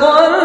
لمستقر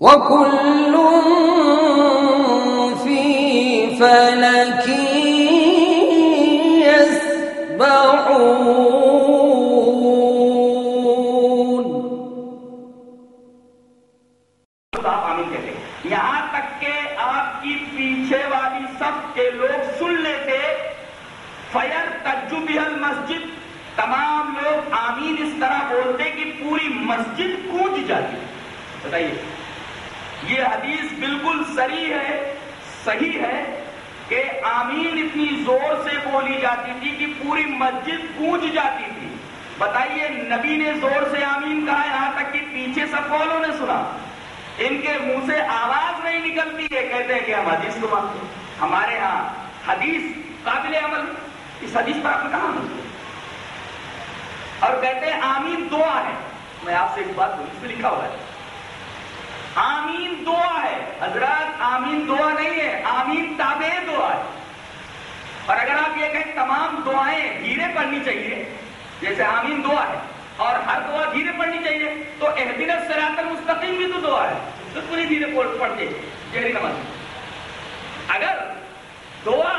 وكل في فلك منہ سے آواز نہیں نکلتی ہے، کہتے ہیں کہ ہم حدیث کو مانتے ہیں۔ ہمارے ہاں حدیث قابل عمل اس حدیث پر آپ نے کہا اور کہتے ہیں آمین دعا ہے۔ میں آپ سے ایک بات بولوں، اس میں لکھا ہوا ہے۔ آمین دعا ہے۔ حضرات، آمین دعا نہیں ہے، آمین تابع دعا ہے۔ اور اگر آپ یہ کہیں، تمام دعائیں دھیرے پڑھنی چاہیے، جیسے آمین دعا ہے، اور ہر دعا دھیرے پڑھنی چاہیے، تو احدین سرات المستقیم بھی تو دعا ہے۔ تو پوری دھیرے پڑھتے جہری نماز اگر دعا،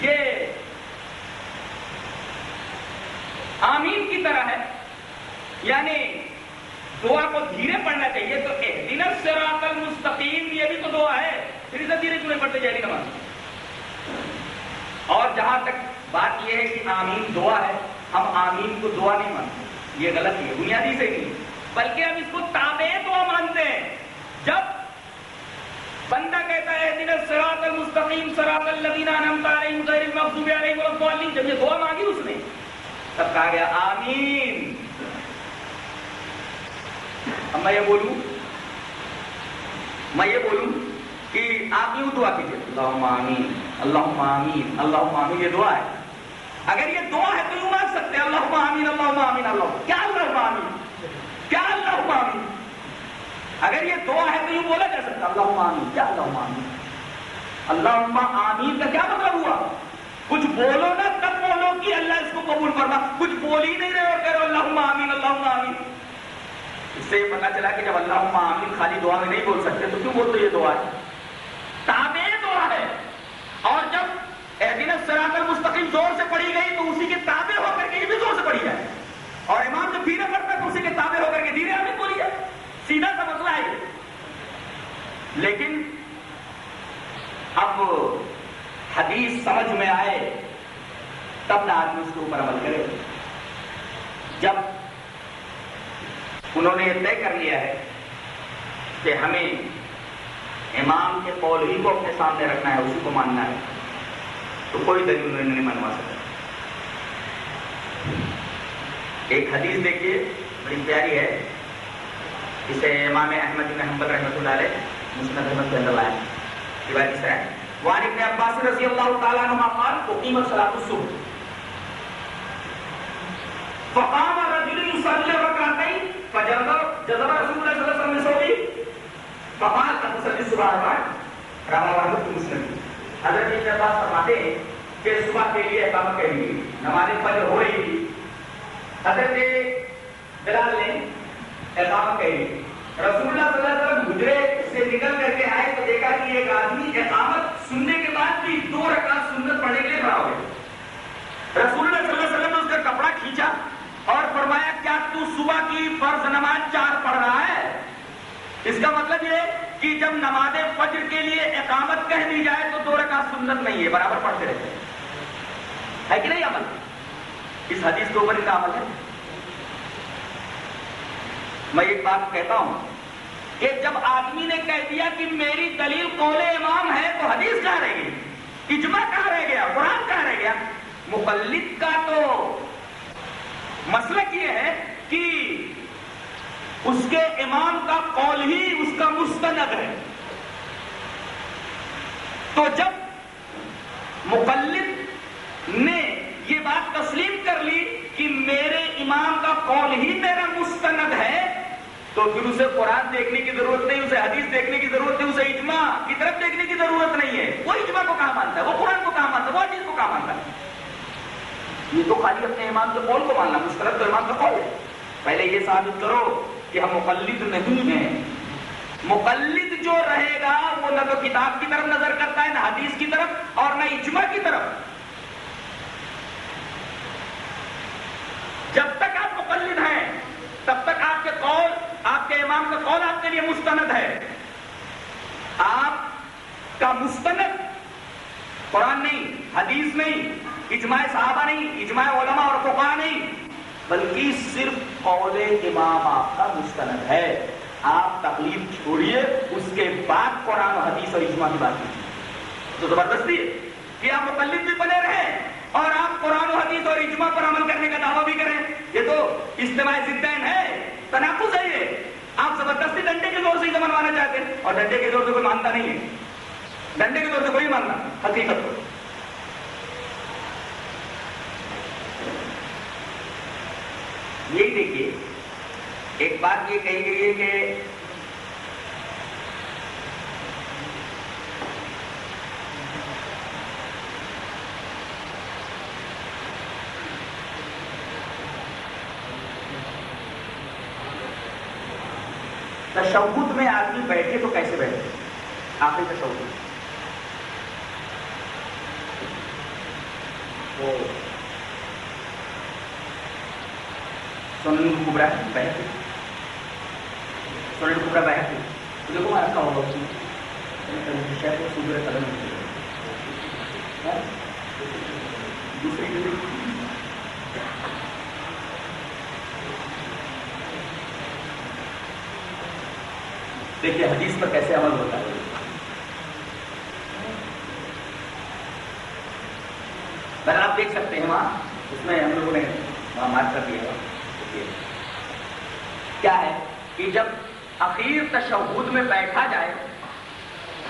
یہ آمین کی طرح ہے یعنی دعا کو دھیرے پڑھنا چاہیے، تو اہدین سرات المستقیم، یہ بھی تو دعا ہے، پھر اسے دھیرے کیوں نہیں پڑھتے جہری نماز اور جہاں تک بات یہ ہے کہ آمین دعا ہے، ہم آمین کو دعا نہیں مانتے، یہ غلط ہے، بنیادی سے نہیں بلکہ ہم اس کو تابع دعا مانتے ہیں۔ جب بندہ کہتا ہے دن سرات المستقیم سرات الذین انعمت علیہم غیر المغضوب علیہم الضالین، جب یہ دعا مانگی اس نے، تب کہا گیا، آمین۔ اب میں یہ بولوں، میں یہ بولوں کہ آپ یوں دعا کیجیے اللہم آمین اللہم آمین اللہم آمین، یہ دعا ہے۔ اگر یہ دعا ہے تو یوں مانگ سکتے ہیں، اللہم آمین اللہم آمین اللہ کیا اللہم آمین کیا اللہم آمین اگر یہ دعا ہے تو یوں بولا جا سکتا اللہم آمین کیا اللہم آمین اللہم آمین کا کیا مطلب ہوا؟ کچھ بولو نا، تب بولو کہ اللہ اس کو قبول فرما۔ کچھ بول ہی نہیں رہے اور کہہ رہے ہو، اللہم آمین اللہم آمین۔ اس سے یہ پتا چلا کہ جب اللہم آمین خالی دعا میں نہیں بول سکتے، تو کیوں بولتے یہ دعا؟ ہے تابع دعا ہے۔ اور جب اہدین سرات المستقیم زور سے پڑھی گئی تو اسی کے تابع ہو کر کے یہ بھی زور سے پڑھی جائے اور امام جب دھیرے پڑھتا ہے تو اسی کے تابع ہو کر کے دھیرے آمین بولی جائے سیدھا سا مسئلہ ہے یہ۔ لیکن اب حدیث سمجھ میں آئے، تب نہ آدمی اس کے اوپر عمل کرے۔ جب انہوں نے یہ طے کر لیا ہے کہ ہمیں امام کے قول ہی کو اپنے سامنے رکھنا ہے، اسی کو ماننا ہے، تو کوئی دلیل انہوں نے نہیں منوا سکتا۔ ایک حدیث دیکھیے، بڑی پیاری ہے۔ اسے امام احمد بن حنبل رحمۃ اللہ علیہ مسند احمد کے اندر آیا روایت اس طرح ہے۔ وعن ابن عباس رضی اللہ تعالیٰ عنہ قال اقیمت صلاة الصبح۔ فقام رجل يصلي ركعتين جذبہ رسول اللہ صلی اللہ علیہ وسلم مس ہوگی کمال کا مسلم صبح ہے راما مسلم۔ حضرت ابن عباس فرماتے ہیں کہ صبح کے لیے اقامت کہہ رہی نماز فجر ہو رہی تھی۔ حضرت بلال نے اقامت کہہ رہی رسول اللہ صلی اللہ علیہ وسلم گجرے سے نکل کر کے آئے تو دیکھا کہ ایک آدمی اقامت سننے کے بعد بھی دو رکعت سنت پڑھنے کے لیے کھڑا ہو گیا رسول اللہ صلی اللہ علیہ وسلم نے اس کا کپڑا کھینچا اور فرمایا کیا تو صبح کی فرض نماز چار پڑھ رہا ہے اس کا مطلب یہ کہ جب نماز فجر کے لیے اقامت کہہ دی جائے تو دو رکعت سنت نہیں ہے برابر پڑھتے رہتے ہے کہ نہیں عمل اس حدیث کے اوپر ان کا عمل ہے؟ میں ایک بات کہتا ہوں کہ جب آدمی نے کہہ دیا کہ میری دلیل قول امام ہے تو حدیث کہاں رہ گئی؟ اجماع کہاں رہ گیا؟ قرآن کہاں رہ گیا؟ مقلد کا تو مسلک یہ ہے کہ اس کے امام کا قول ہی اس کا مستند ہے۔ تو جب مقلد نے قول ہی میرا مستند ہے۔ تو پھر اسے قرآن دیکھنے کی ضرورت نہیں، اسے حدیث دیکھنے کی ضرورت نہیں، اسے اجماع کی طرف دیکھنے کی ضرورت نہیں ہے۔ وہ اجماع کو کہاں مانتا ہے؟ وہ قرآن کو کہاں مانتا ہے؟ وہ حدیث کو کہاں مانتا ہے؟ یہ تو خالی اپنے امام کے قول کو ماننا مسترد تو امام کا قول ہے۔ پہلے یہ ثابت کرو کہ ہم مقلد نہیں ہیں۔ مقلد جو رہے گا، وہ نہ تو کتاب کی طرف نظر کرتا ہے، نہ حدیث کی طرف اور نہ اجماع کی طرف۔ جب تک مقلد ہیں۔ تب تک آپ کے قول، آپ کے امام کا قول آپ کے لیے مستند ہے آپ کا مستند قرآن نہیں، حدیث نہیں، اجماع صحابہ نہیں، اجماع علماء اور فقہ نہیں، بلکہ صرف قول امام آپ کا مستند ہے۔ آپ تکلیف چھوڑیے، اس کے بعد قرآن و حدیث اور اجماع کی بات کیجیے۔ تو زبردستی ہے کہ آپ مقلد بھی بنے رہے۔ اور آپ قرآن و حدیث اور اجماع پر عمل کرنے کا دعویٰ بھی کریں۔ یہ تو اجتماع زدین ہے، تناقض ہے یہ۔ آپ زبردستی ڈنڈے کے زور سے ہی منوانا چاہتے ہیں اور ڈنڈے کے زور سے کوئی مانتا نہیں ہے۔ ڈنڈے کے زور سے کوئی مانتا، حقیقت کو یہی دیکھیے، ایک بات یہ کہی گئی ہے کہ تشہد میں آدمی بیٹھے تو کیسے بیٹھے؟ آخری تشہد وہ سنن کبرا بہت سنن کبرا بہت دیکھو میں رکھا ہوگا اس میں شاید وہ سوبر قدم ہاں؟ دوسری دیکھیے حدیث پر کیسے عمل ہوتا ہے۔ بہر آپ دیکھ سکتے ہیں وہاں، اس میں ہم لوگوں نے وہاں مارک کر دیا کیا ہے کہ جب اخیر تشہد میں بیٹھا جائے،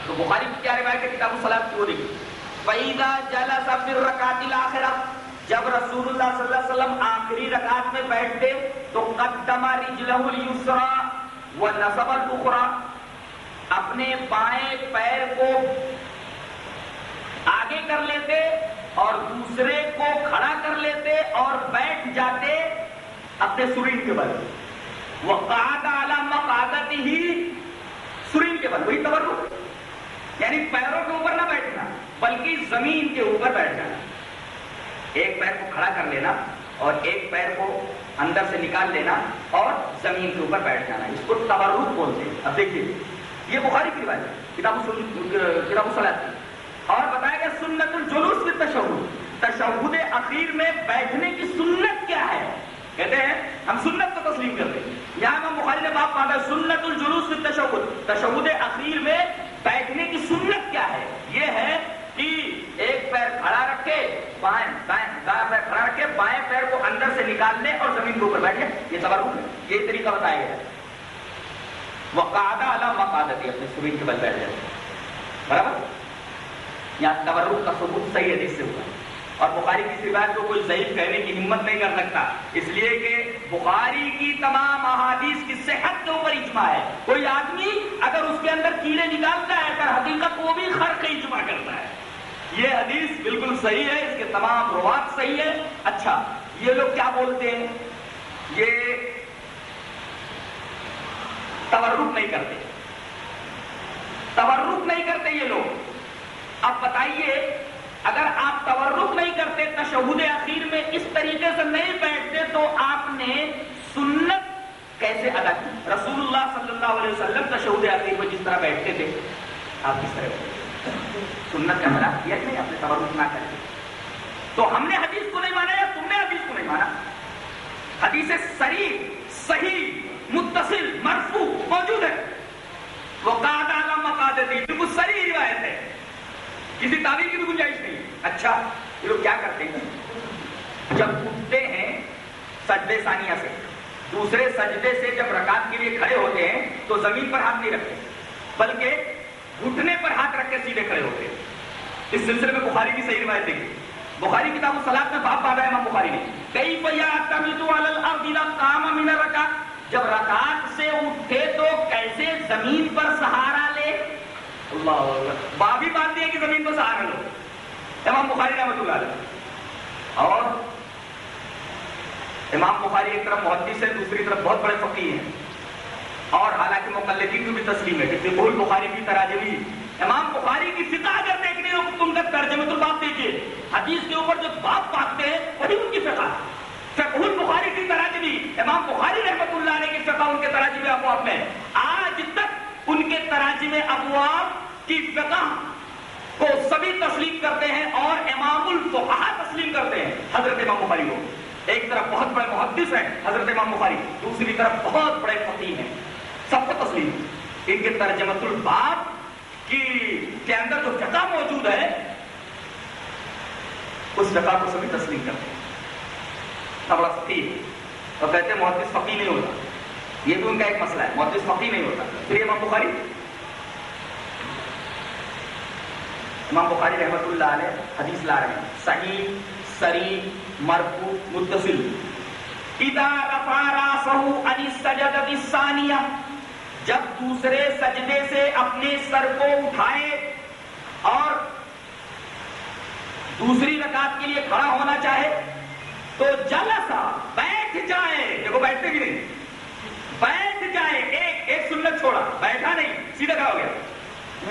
تو بخاری کی کیا روایت ہے؟ کتاب السلام کی وہ دیکھیے۔ فَإِذَا جَلَسَ فِي الرَّكَعَةِ الْآخِرَةِ، جب رسول اللہ صلی اللہ علیہ وسلم آخری رکعت میں بیٹھتے، تو قدم رجلہ الیسرا ونصب الاخرى اپنے بائیں پیر کو آگے کر لیتے اور دوسرے کو کھڑا کر لیتے اور بیٹھ جاتے اپنے سرین کے بل۔ وہ مقعدت ہی سرین کے بل۔ وہی تبرک۔ یعنی پیروں کے اوپر نہ بیٹھنا، بلکہ زمین کے اوپر بیٹھ جانا۔ ایک پیر کو کھڑا کر لینا اور ایک پیر کو اندر سے نکال لینا اور زمین کے اوپر بیٹھ جانا۔ اس کو تبرک بولتے ہیں۔ اب دیکھیے۔ یہ بخاری کی روایت ہے، کتاب کتاب الصلاۃ کی۔ اور بتایا گیا سنت الجلوس میں تشہد تشہد اخیر میں بیٹھنے کی سنت کیا ہے؟ کہتے ہیں، ہم سنت کو تسلیم کرتے ہیں۔ یہاں ہم بخاری نے باپ پاتا ہے، سنت الجلوس میں تشہد تشہد اخیر میں بیٹھنے کی سنت کیا ہے؟ یہ ہے کہ ایک پیر کھڑا رکھے، بائیں، دائیں دائیں پیر کھڑا رکھے، بائیں پیر کو اندر سے نکالنے اور زمین کے اوپر بیٹھے یہ تبرک ہے، یہ طریقہ بتایا گیا وقادہ علام وقادتی اپنے زمین کے بل بیٹھ جائے برابر؟ یہاں تبرک کا ثبوت صحیح حدیث سے ہوا۔ اور بخاری کی روایت کو کوئی ضعیف کہنے کی ہمت نہیں کر سکتا۔ اس لیے کہ بخاری کی تمام احادیث کی صحت کے اوپر اجماع ہے۔ کوئی آدمی اگر اس کے اندر کیڑے نکالتا ہے اگر حقیقت وہ بھی خرق اجماع کرتا ہے۔ یہ حدیث بالکل صحیح ہے، اس کے تمام روات صحیح ہے اچھا یہ لوگ کیا بولتے ہیں؟ یہ تورک نہیں کرتے۔ تورک نہیں کرتے یہ لوگ۔ اب بتائیے، اگر آپ تورک نہیں کرتے تشہد اخیر میں اس طریقے سے نہیں بیٹھتے تو آپ نے سنت کیسے ادا کی؟ رسول اللہ صلی اللہ علیہ وسلم تشہد اخیر میں جس طرح بیٹھتے تھے، آپ کس طرح بیٹھتے سنت کا ملا کیا کہ نہیں آپ نے تورک نہ کر تو ہم نے حدیث کو نہیں مانا یا تم نے حدیث کو نہیں مانا؟ حدیث سری صحیح، متصل، مرفوع موجود ہے وہ قاد عالم مقاد دی بالکل سری روایت ہے کسی تعبیر کی بھی گنجائش نہیں اچھا یہ لوگ کیا کرتے ہیں؟ جب اٹھتے ہیں سجدے ثانیہ سے، دوسرے سجدے سے جب رکعت کے لیے کھڑے ہوتے ہیں، تو زمین پر ہاتھ نہیں رکھتے، بلکہ گھٹنے پر ہاتھ رکھ کے سیدھے کھڑے ہوتے ہیں۔ اس سلسلے میں بخاری کی صحیح روایت دیکھیے۔ بخاری کتاب الصلاۃ میں باپ بابا امام بخاری نے۔ کئی پیا تمجو علی الارض جب رکعت سے اٹھے تو کیسے زمین پر سہارا لے؟ اللہ باب ہی باندھ دیا کہ زمین پر سہارا لو۔ امام بخاری رحمۃ اللہ علیہ۔ اور امام بخاری ایک طرف محدث ہے دوسری طرف بہت بڑے فقیر ہیں۔ اور حالانکہ مقلدین کو بھی تسلیم ہے کہ بول بخاری کی تراجمی امام بخاری کی فقہ اگر دیکھنی ہو تم تک ترجمہ تو بات دیکھیے۔ حدیث کے اوپر جو بات باندھتے ہیں، وہی ان کی فقہ فقہ البخاری کی تراجمی، امام بخاری رحمت اللہ علیہ کی فقہ ان کے تراجم ابواب میں آج تک ان کے تراجم ابواب کی فقہ کو سبھی تسلیم کرتے ہیں اور امام الفقہ تسلیم کرتے ہیں، حضرت امام بخاری کو۔ ایک طرف بہت بڑے محدث ہیں، حضرت امام بخاری۔ دوسری طرف بہت بڑے فقیر ہیں۔ سب کو تسلیم۔ ان کے ترجمت الباب کی کے اندر جو فقہ موجود ہے، اس فقہ کو سبھی تسلیم کرتے ہیں۔ بڑا فقیر ہے۔ اور کہتے ہیں محدث فقیر نہیں ہوتا۔ یہ بھی ان کا ایک مسئلہ ہے، محدث فقیر نہیں ہوتا۔ پھر امام بخاری؟ امام بخاری رحمت اللہ علیہ حدیث لا رہے ہیں۔ صحیح سری مرفوع، متصل۔ اذا رفع راسه عن السجدة الثانية، جب دوسرے سجدے سے اپنے سر کو اٹھائے اور دوسری رکعت کے لیے کھڑا ہونا چاہے، تو جلسا بیٹھ جائے۔ دیکھو بیٹھتے بھی نہیں۔ بیٹھ جائے، ایک ایک سنت چھوڑا۔ بیٹھا نہیں، سیدھا کھڑا ہو گیا۔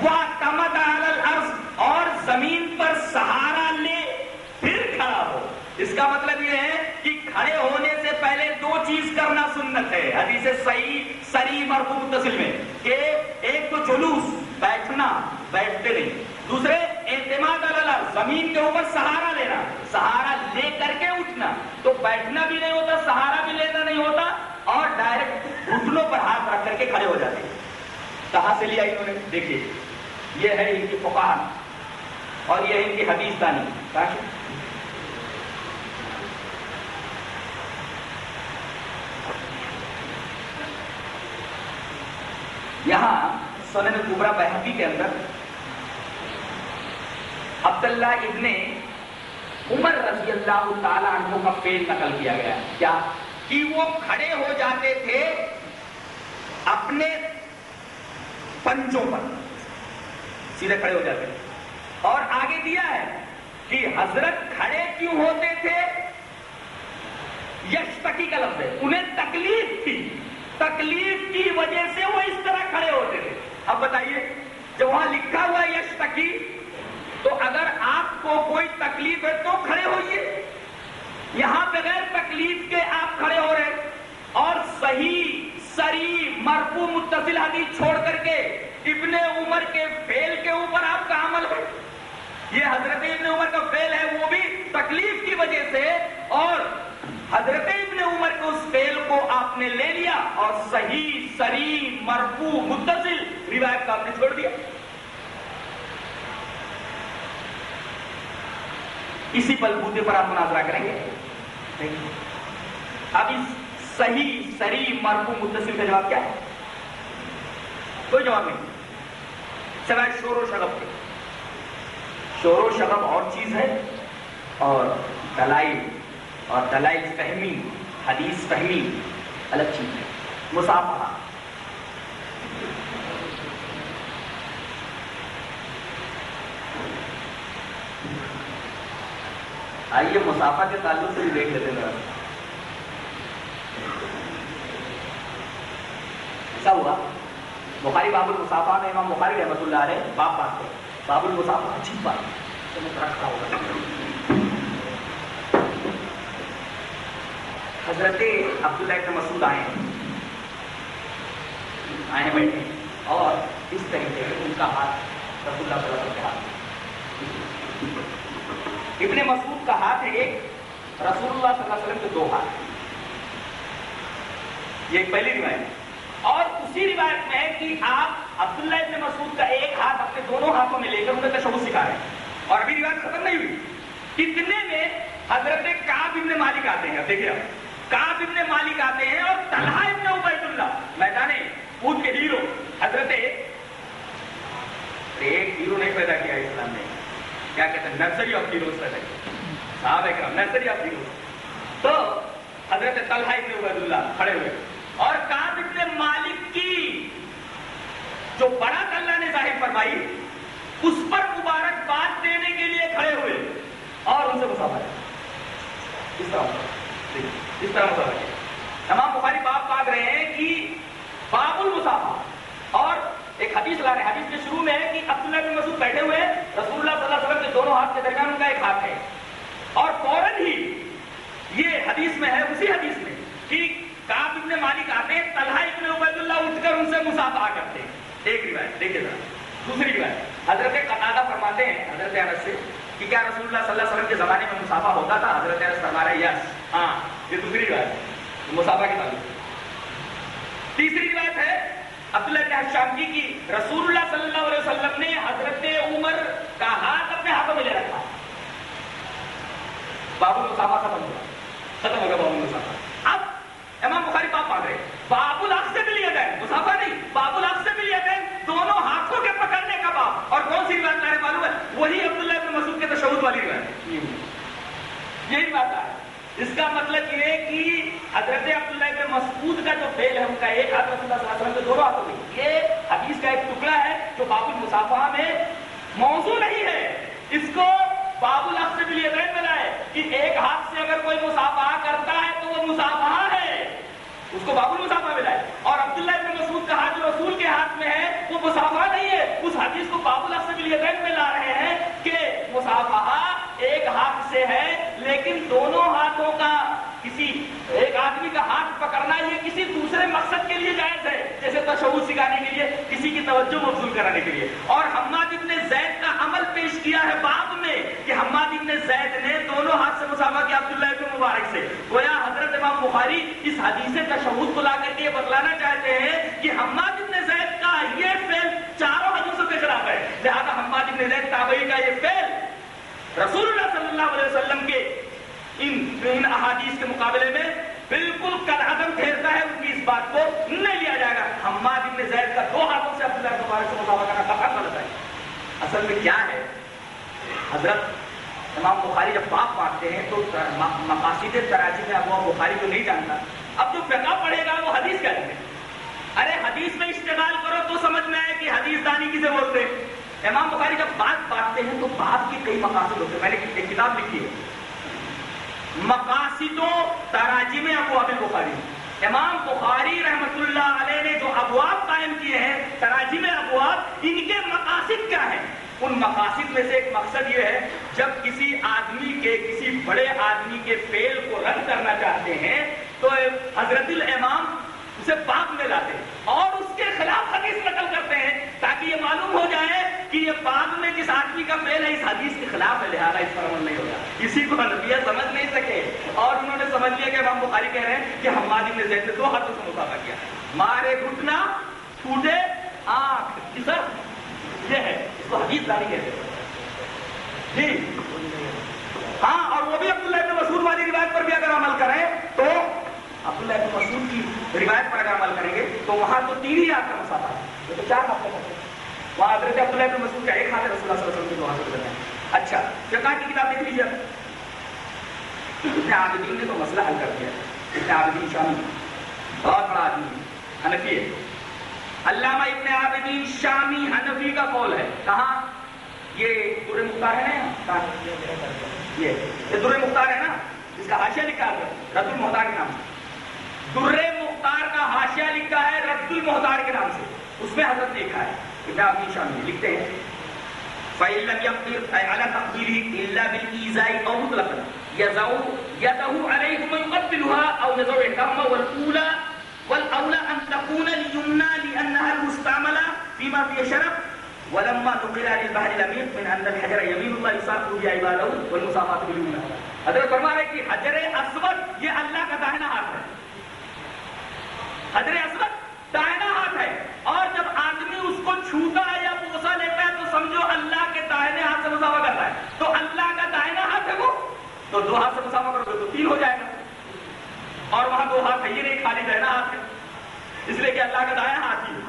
وہ تمد الارض اور زمین پر سہارا لے، پھر کھڑا ہو۔ اس کا مطلب یہ ہے کہ کھڑے ہونے سے پہلے دو چیز کرنا سنت ہے۔ حدیث صحیح سری مرفوع متصل میں کہ ایک تو جلوس، بیٹھنا، بیٹھتے نہیں۔ دوسرے، اعتماد اللہ، زمین کے اوپر سہارا لینا۔ سہارا لے کر کے اٹھنا۔ تو بیٹھنا بھی نہیں ہوتا، سہارا بھی لینا نہیں ہوتا، اور ڈائریکٹ گھٹنوں پر ہاتھ رکھ کر کے کھڑے ہو جاتے کہاں سے لیا انہوں نے؟ دیکھیے، یہ ہے ان کی فقاہت اور یہ ان کی حدیث دانی۔ یہاں سنن کبرا بحقی کے اندر عبداللہ ابن عمر رضی اللہ تعالی عنہ کا پیل نقل کیا گیا۔ کیا؟ کہ وہ کھڑے ہو جاتے تھے اپنے پنجوں پر۔ سیدھے کھڑے ہو جاتے اور آگے دیا ہے کہ حضرت کھڑے کیوں ہوتے تھے؟ یشتکی کا لفظ ہے۔ انہیں تکلیف تھی۔ تکلیف کی وجہ سے وہ اس طرح کھڑے ہوتے تھے۔ اب بتائیے جو وہاں لکھا ہوا ہے یش تکی تو اگر آپ کو کوئی تکلیف ہے تو کھڑے ہوئیے۔ یہاں بغیر تکلیف کے آپ کھڑے ہو رہے اور صحیح سری مرفو متصل حدیث چھوڑ کر کے ابن عمر کے فیل کے اوپر آپ کا عمل ہے۔ یہ حضرت ابن عمر کا فیل ہے، وہ بھی تکلیف کی وجہ سے۔ اور حضرت ابن عمر کے اس فیل کو آپ نے لے لیا اور صحیح، سری مرفو متصل روایت کا آپ نے چھوڑ دیا۔ اسی بلبوتے پر آپ مناظرہ کریں گے۔ اب اس صحیح سری مرفو متصل کا جواب کیا ہے؟ کوئی جواب نہیں۔ سوائے شور و شغب کے۔ شور و شغب اور چیز ہے اور دلائل اور دلائل فہمی، حدیث فہمی، الگ چیز ہے۔ مسافہ آئیے مسافہ کے تعلق سے بھی دیکھ لیتے ہیں۔ ایسا ہوا بخاری باب المصافہ میں امام بخاری رحمۃ اللہ علیہ باب بات ہے باب المصافہ اچھی بات تو میں رکھتا ہوگا حضرت عبداللہ ابن مسعود آئے ہیں آئے ہیں بیٹھے اور اس طریقے سے ان کا ہاتھ رسول اللہ صلی اللہ علیہ وسلم کے ہاتھ ابن مسعود کا ہاتھ ہے ایک رسول اللہ صلی اللہ علیہ وسلم کے دو ہاتھ یہ پہلی روایت اور اسی روایت میں ہے کہ آپ عبداللہ ابن مسعود کا ایک ہاتھ اپنے دونوں ہاتھوں میں لے کر انہیں تشہد سکھا رہے ہیں۔ اور ابھی روایت ختم نہیں ہوئی۔ اتنے میں حضرت کعب ابن مالک آتے ہیں۔ اب دیکھیے آپ۔ کعب ابن مالک آتے ہیں اور طلحہ ابن عبید اللہ میدان اونٹ کے ہیرو۔ حضرت ایک ہیرو نہیں پیدا کیا اسلام نے۔ کیا کہتے ہیں؟ نرسری آف ہیروز پیدا کیا۔ صاحب اکرام نرسری آف ہیروز۔ تو حضرت طلحہ ابن عبید اللہ کھڑے ہوئے۔ اور کعب ابن مالک کی جو بڑا اللہ نے ظاہر فرمائی، اس پر مبارکباد دینے کے لیے کھڑے ہوئے اور ان سے مسافر اس طرح اس طرح مسافر تمام بخاری باپ بات رہے ہیں کہ باب المسافہ اور ایک حدیث لا رہے ہیں حدیث کے شروع میں ہے کہ عبداللہ بن مسعود بیٹھے ہوئے رسول اللہ صلی اللہ علیہ وسلم کے دونوں ہاتھ کے درمیان ان کا ایک ہاتھ ہے۔ اور فوراً ہی یہ حدیث میں ہے، اسی حدیث میں کہ کعب ابن مالک آتے ہیں، طلحہ ابن عبید اللہ اٹھ کر ان سے مسافہ کرتے ہیں۔ ایک روایت، دیکھیے ذرا۔ دوسری روایت۔ حضرت قطادہ فرماتے ہیں، حضرت انس سے کہ کیا رسول اللہ صلی اللہ علیہ وسلم کے زمانے میں مسافہ ہوتا تھا؟ حضرت انس فرما رہے یس۔ ہاں یہ دوسری روایت مسافہ کے تعلق تیسری روایت ہے، عبداللہ بن شامکی کی رسول اللہ صلی اللہ علیہ وسلم نے حضرت عمر کا ہاتھ اپنے ہاتھوں میں لے رکھا۔ باب المسافہ ختم ہوا۔ ختم ہو گیا باب المسافہ امام بخاری پاپ پڑھ رہے باب الاخ سے بھی لیا جائے مسافہ نہیں باب الاخ سے بھی لیا جائے دونوں ہاتھوں کے پکڑنے کا باب اور کون سی روایت میرے معلوم ہے؟ وہی عبداللہ بن مسعود کے تشہد والی روایت۔ یہی بات ہے۔ اس کا مطلب یہ ہے کہ حضرت عبداللہ ابن مسعود کا جو فیل ہے، ان کا ایک ہاتھ رسول اللہ صلی اللہ علیہ وسلم کے دونوں ہاتھوں میں۔ یہ حدیث کا ایک ٹکڑا ہے جو باب المصافہ میں موضوع نہیں ہے۔ اس کو باب الحق سے بھی لیے بیٹھ ملا ہے کہ ایک ہاتھ سے اگر کوئی مسافہ کرتا ہے تو وہ مسافہ ہے اس کو باب المسافہ ملا ہے۔ اور عبداللہ ابن مسعود کا ہاتھ جو رسول کے ہاتھ میں ہے، وہ مسافہ نہیں ہے۔ اس حدیث کو باب الحق لیے بیٹھ میں لا رہے ہیں کہ مسافہ ایک ہاتھ سے ہے، لیکن دونوں ہاتھوں کا کسی ایک آدمی کا ہاتھ پکڑنا یہ کسی دوسرے مقصد کے لیے جائز ہے، جیسے تشہد سکھانے کے لیے، کسی کی توجہ مبزول کرانے کے لیے۔ اور حماد ابن زید کا عمل پیش کیا ہے باب میں کہ حماد ابن زید نے دونوں ہاتھ سے مسافہ کیا عبداللہ ابن مبارک سے۔ گویا حضرت امام بخاری اس حدیث تشہد کو لا کر کے یہ بتلانا چاہتے ہیں کہ حماد ابن زید کا یہ فعل چاروں حدیثوں کے خلاف ہے۔ لہذا حماد ابن زید تابعی کا یہ فعل رسول اللہ صلی اللہ علیہ وسلم کے ان ان احادیث کے مقابلے میں بالکل کل عدم ٹھہرتا ہے ان کی اس بات کو نہیں لیا جائے گا۔ حماد ابن زید کا دو ہاتھوں سے عبداللہ مبارک سے مسافہ کرنا قطعا غلط ہے۔ اصل میں کیا ہے؟ حضرت امام بخاری جب باپ مانتے ہیں تو مقاصد تراجی میں ابو بخاری کو نہیں جانتا۔ اب جو فقہ پڑھے گا وہ حدیث کہتے ہیں۔ ارے حدیث میں اشتغال کرو تو سمجھ میں آئے کہ حدیث دانی کسے بولتے ہیں۔ امام بخاری جب بات بانٹتے ہیں تو بات کے کئی مقاصد ہوتے ہیں۔ میں نے ایک کتاب لکھی ہے۔ مقاصد و تراجم ابواب بخاری امام بخاری رحمت اللہ علیہ نے جو ابواب قائم کیے ہیں تراجم ابواب، ان کے مقاصد کیا ہیں؟ ان مقاصد میں سے ایک مقصد یہ ہے، جب کسی آدمی کے، کسی بڑے آدمی کے فیل کو رد کرنا چاہتے ہیں، تو حضرت الامام اسے باپ میں لاتے ہیں اور اس کے خلاف حدیث نقل کرتے ہیں تاکہ یہ معلوم ہو جائے کہ یہ بعد میں جس آدمی کا فیل ہے، اس حدیث کے خلاف ہے، لہٰذا اس پر عمل نہیں ہوگا کسی کو حنفیہ سمجھ نہیں سکے۔ اور انہوں نے سمجھ لیا کہ امام بخاری کہہ رہے ہیں کہ ہماری نے زید نے دو ہاتھوں سے مسافہ کیا۔ مارے، گھٹنا ٹوٹے آنکھ سر یہ ہے، اس کو حدیث داری کہتے ہیں۔ جی۔ ہاں اور وہ بھی عبداللہ ابن مسعود والی روایت پر بھی اگر عمل کریں تو عبداللہ ابن مسعود کی روایت پر اگر عمل کریں گے، تو وہاں تو تین ہی ہاتھ کا مسافہ ہے۔ یہ تو چار ہاتھ کا وہاں حضرت عبداللہ ابن مسعود کا ایک ہاتھ رسول اللہ صلی اللہ علیہ وسلم کے دو ہاتھ گزر ہیں۔ اچھا فقہ کی کتاب دیکھ لیجیے۔ ابن عابدین نے تو مسئلہ حل کر دیا۔ ابن عابدین شامی بہت بڑا آدمی حنفی ہے علامہ ابن عابدین شامی حنفی کا قول ہے۔ کہاں؟ یہ در مختار ہے نا یہ در مختار ہے نا؟ اس کا حاشیہ لکھا ہے۔ رد المختار کے نام سے۔ در مختار کا حاشیہ لکھا ہے رد المختار کے نام سے۔ اس میں حضرت لکھا ہے۔ ابن عابدین شامی لکھتے ہیں۔ فَإِن لَمْ يَقْدِرْ عَلَى تَقْدِيرِهِ إِلَّا بِالْإِيذَاءِ أَوْ مُطْلَقًا يَزَعُ يَدَهُ عَلَيْهِ وَيُقَبِّلُهَا أَوْ يَزَعُ إِحْدَاهُمَا وَالْأُولَى والأولى أن تكون اليمنى لأنها المستعملة فيما فيه شرف ولما نقل عن البحر الأمين من أن الحجر يمين الله يصاف به عباده والمصافات باليمنى۔ حضرت فرما رہے کہ حجر اسود، یہ اللہ کا داہنا ہاتھ ہے۔ حجر اسود داہنا ہاتھ ہے۔ اور جب آدمی اس کو چھوتا ہے یا بوسا لیتا ہے تو سمجھو اللہ کے داہنے ہاتھ سے مسافہ کرتا ہے۔ تو اللہ کا داہنا ہاتھ ہے وہ۔ تو دو ہاتھ سے مسافہ کرو گے تو تین ہو جائے گا۔ اور وہاں دو ہاتھ ہے، یہ نہیں، خالی دہنا ہاتھ ہے۔ اس لیے کہ اللہ کا دایا ہاتھ ہی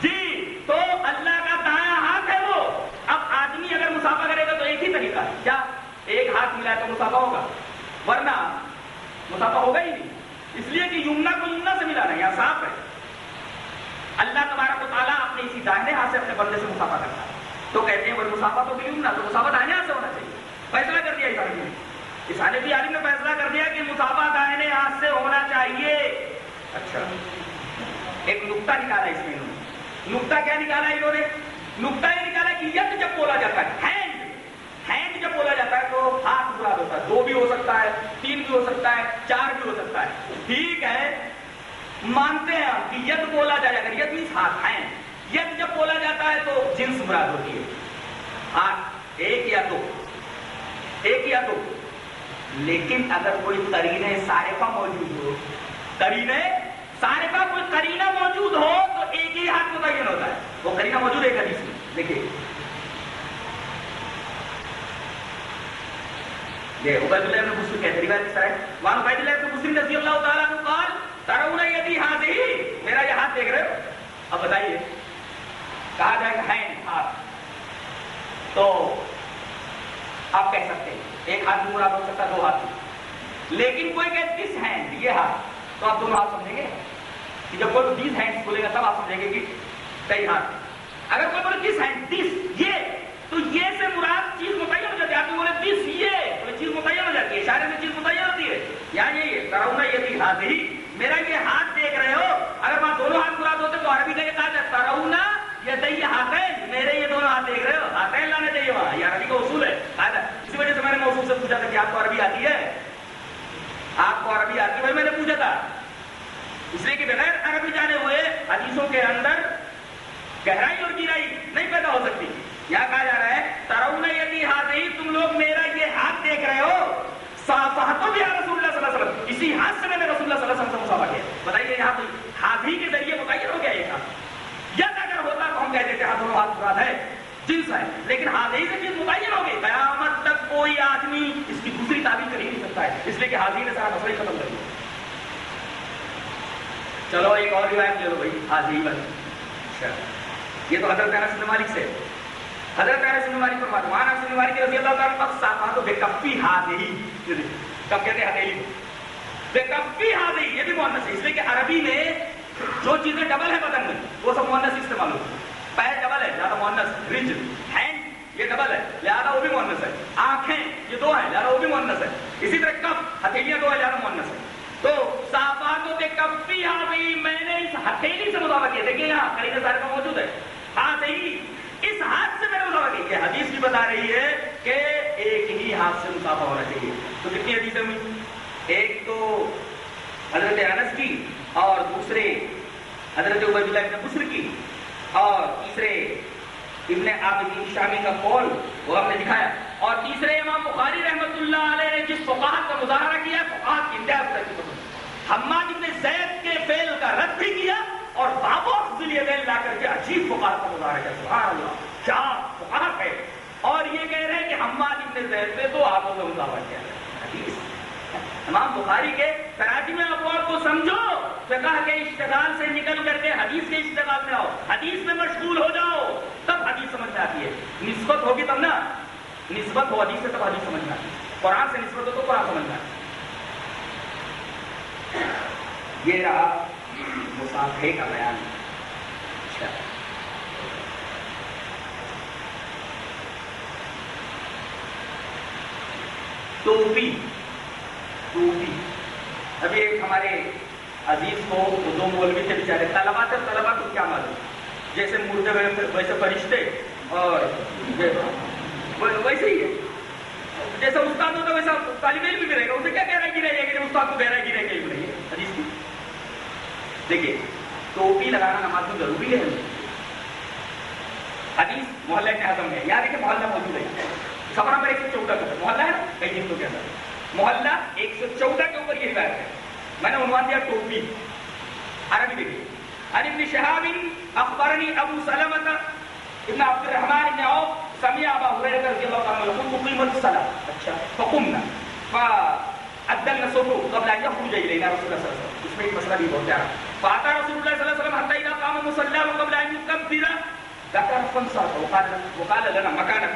جی تو اللہ کا دایا ہاتھ ہے وہ۔ اب آدمی اگر مسافہ کرے گا تو ایک ہی طریقہ ہے۔ کیا؟ ایک ہاتھ ملا تو مسافہ ہوگا۔ ورنہ مسافہ ہوگا ہی نہیں۔ اس لیے کہ یمنا کو یمنا سے ملا نہیں یہاں صاف ہے۔ اللہ تبارک و تعالیٰ اپنے اسی داہنے ہاتھ سے اپنے بندے سے مسافہ کرتا ہے۔ تو کہتے ہیں وہ مسافہ تو بھی یمنا تو مسافہ داہنے ہاتھ سے ہونا چاہیے۔ فیصلہ کر دیا اس نے۔ اس حنفی عالم نے فیصلہ کر دیا کہ مسافہ داہنے ہاتھ سے ہونا چاہیے۔ اچھا۔ ایک نقطہ نکالا اس میں انہوں نقطہ کیا نکالا انہوں نے؟ نقطہ یہ نکالا کہ ید جب بولا جاتا ہے، ہینڈ۔ ہینڈ جب بولا جاتا ہے تو ہاتھ مراد ہوتا ہے۔ دو بھی ہو سکتا ہے، تین بھی ہو سکتا ہے، چار بھی ہو سکتا ہے۔ ٹھیک ہے، مانتے ہیں ہم کہ ید بولا جائے، اگر ید مینس ہاتھ ہینڈ ید جب بولا جاتا ہے تو جنس مراد ہوتی ہے۔ ہاتھ ایک یا دو۔ ایک یا دو۔ لیکن اگر کوئی قرینے صارفہ موجود ہو قرینے صارفہ کوئی قرینہ موجود ہو تو ایک ہی ہاتھ متعین ہوتا ہے۔ وہ قرینہ موجود ہے ایک حدیث میں۔ دیکھیے۔ یہ عبید اللہ ابن مسلم کہتے ہیں، روایت اس طرح ہے وان عبید اللہ ابن مسلم رضی اللہ تعالیٰ عنہ قال، ترون یدی ہذه میرا یہ ہاتھ دیکھ رہے ہو۔ اب بتائیے، کہا جائے گا ہینڈ ہاتھ۔ تو آپ کہہ سکتے ہیں، ایک ہاتھ مراد ہو سکتا، دو ہاتھ لیکن کوئی کہ دس ہینڈ یہ ہاتھ۔ تو آپ دونوں ہاتھ سمجھیں گے؟ کہ جب کوئی دیس ہینڈ بولے گا، تب آپ سمجھیں گے کہ کئی ہاتھ۔ اگر کوئی بولے دس ہینڈ دس یہ تو یہ سے مراد چیز متعین ہو جاتی ہے۔ آپ بولے دس یہ، تو چیز متعین ہو جاتی ہے، اشارے سے چیز متعین ہوتی ہے۔ یہاں یہ ترونا یہ بھی ہاتھ ہی میرا یہ ہاتھ دیکھ رہے ہو، اگر وہاں دونوں ہاتھ مراد ہوتے تو عربی کا یہ کہا جاتا ترونا یہ دئی ہاتھ ہے میرے یہ دونوں ہاتھ دیکھ رہے ہو۔ ہاتھ ہے لانے چاہیے وہاں، یہ عربی کا اصول ہے۔ اسی وجہ سے میں نے موصول سے پوچھا تھا کہ آپ کو عربی آتی ہے؟ آپ کو عربی آتی ہے میں نے پوچھا تھا۔ اس لیے کہ بغیر عربی جانے ہوئے حدیثوں کے اندر گہرائی اور گہرائی نہیں پیدا ہو سکتی۔ یہاں کہا جا رہا ہے؟ ترونا یدی ہاتھ ہی تم لوگ میرا یہ ہاتھ دیکھ رہے ہو؟ صافحتوں بھی رسول اللہ صلی اللہ علیہ وسلم۔ اسی ہاتھ سے میں نے رسول اللہ صلی اللہ علیہ وسلم سے مسافہ کیا۔ بتائیے یہاں تو ہاتھی کے ذریعے متعین ہو گیا یہ ہاتھ ید اگر ہوتا تو ہم کہتے تھے ہاتھ دونوں ہاتھ مراد ہے جنس ہے لیکن ہاتھی سے چیز متعین ہو گئی قیامت تک کوئی آدمی اس کی دوسری تعبیر کر ہی نہیں سکتا ہے۔ اس لیے کہ حاضی نے سارا مسئلہ ختم کر دیا۔ چلو، ایک اور روایت لے لو بھائی حاضی بس اچھا۔ یہ تو حضرت انس مالک سے حضرت انس بن مالک فرماتے ہیں انس بن مالک رضی اللہ تعالی عنہ صاحب تو بے کفی حاضی کب کہتے ہیں ہتھیلی بے کفی حاضی یہ بھی مؤنث ہے، اس لیے کہ عربی میں جو چیزیں ڈبل ہیں بدن میں، وہ سب مؤنث استعمال ہوتی ہے پیر ڈبل ہے، زیادہ مؤنث رج ہینڈ، یہ ڈبل ہے، لہذا وہ بھی مؤنث ہے۔ آنکھیں، یہ دو ہیں، لہذا وہ بھی مؤنث ہے۔ اسی طرح کف، ہتھیلیاں دو ہیں، لہذا مؤنث ہے۔ تو صافاتوں کے کفی حاضی میں نے اس ہتھیلی سے مطابق کیا۔ دیکھیے یہاں قریب سارے کا موجود ہے۔ ہاتھ ہی اس ہاتھ سے میں نے مطابق کیا یہ حدیث بھی بتا رہی ہے کہ ایک ہی ہاتھ سے مسافہ ہونا چاہیے۔ تو کتنی حدیثیں ہوئی ایک تو حضرت انس کی اور دوسرے حضرت عبید اللہ ابن بسر کی اور تیسرے ابن عابدین شامی کا قول وہ ہم نے دکھایا۔ اور تیسرے امام بخاری رحمت اللہ علیہ نے جس فقاہت کا مظاہرہ کیا فقاہت کی انتہا کی حماد ابن زید کے فعل کا رد بھی کیا۔ اور بابو افضل لا کر کے عجیب فقاہت کا مظاہرہ کیا سبحان اللہ، کیا فقاہت ہے۔ اور یہ کہہ رہے ہیں کہ حماد ابن زید نے دو ہاتھوں سے مظاہرہ کیا حدیث۔ امام بخاری کے کراچی تراجم ابواب کو سمجھو۔ فقہ کے اشتغال سے نکل کر کے حدیث کے اشتغال میں آؤ۔ حدیث میں مشغول ہو جاؤ۔ تب حدیث سمجھ میں آتی ہے۔ نسبت ہوگی تب نا۔ نسبت ہو حدیث سے تب حدیث سمجھ میں آتی ہے۔ قرآن سے نسبت ہو تو قرآن سمجھ میں آتی یہ رہا مسافے کا بیان اچھا ٹوپی ٹوپی ابھی ایک ہمارے عزیز کو وہ دو مولوی تھے بیچارے طلبا تھے طلبا کو کیا معلوم جیسے مردے ویسے فرشتے اور ویسے ہی ہے جیسے استاد ہوتا ویسا طالب علم بھی رہے گا اسے کیا گہرائی کی رہے کہ استاد کو گہرائی کی رہے گی نہیں ہے حدیث کی دیکھیے، ٹوپی لگانا نماز میں ضروری ہے۔ حدیث محلہ کے حضم ہے۔ یہاں دیکھیں محلہ موجود ہے۔ سفر نمبر ایک سو چودہ کا۔ محلہ ہے نا؟ کئی جنسوں کے اندر محلہ ایک سو چودہ کے اوپر یہ روایت ہے۔ میں نے عنوان دیا ٹوپی۔ عربی دیکھیے۔ عن ابن شهاب اخبرني ابو سلمة ابن عبد الرحمن بن عوف سمع ابا هريره رضي الله عنه يقول قيمت الصلاه اچھا فقمنا۔ ف فعدلنا صوته قبل ان يخرج الينا رسول الله صلى الله عليه وسلم اس میں ایک مسئلہ بھی بہت پیارا فاتى رسول الله صلى الله عليه وسلم حتى اذا قام مصلى وقبل ان يكبر ذكر فانصرف وقال وقال لنا مكانك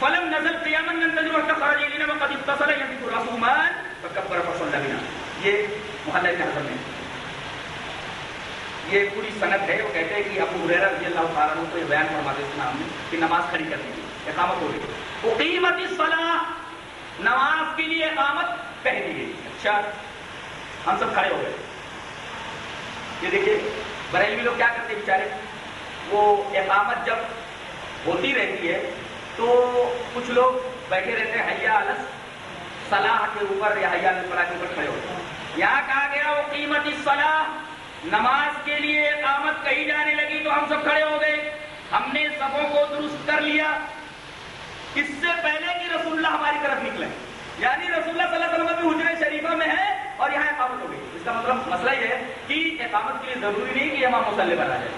فلم نزل قياما ننتظر حتى خرج الينا وقد اتصل يذكر رسومان فكبر فصلى بنا یہ محلہ کے حضر میں یہ پوری صنعت ہے وہ کہتے ہیں کہ ابو حریرہ رضی اللہ تعالیٰ عنہ کو یہ بیان فرماتے اس نام میں کہ نماز کھڑی کر دی اقامت ہو گئی اقیمت الصلاح نماز کے لیے اقامت کہہ گئی اچھا ہم سب کھڑے ہو گئے۔ یہ دیکھیے، بریلوی لوگ کیا کرتے بیچارے؟ وہ اقامت جب ہوتی رہتی ہے، تو کچھ لوگ بیٹھے رہتے ہیں، حیا علس صلاح کے اوپر یا حیا الفلاح کے اوپر کھڑے ہوتے ہیں۔ یہاں کہا گیا، وہ قیمت الصلاح نماز کے لیے اقامت کہی جانے لگی، تو ہم سب کھڑے ہو گئے۔ ہم نے سبوں کو درست کر لیا۔ اس سے پہلے کہ رسول اللہ ہماری طرف نکلے یعنی رسول اللہ صلی اللہ علیہ وسلم بھی حجر شریفہ میں ہے اور یہاں اقامت ہو گئی۔ اس کا مطلب مسئلہ یہ ہے کہ اقامت کے لیے ضروری نہیں کہ امام مسلح پر آ جائے،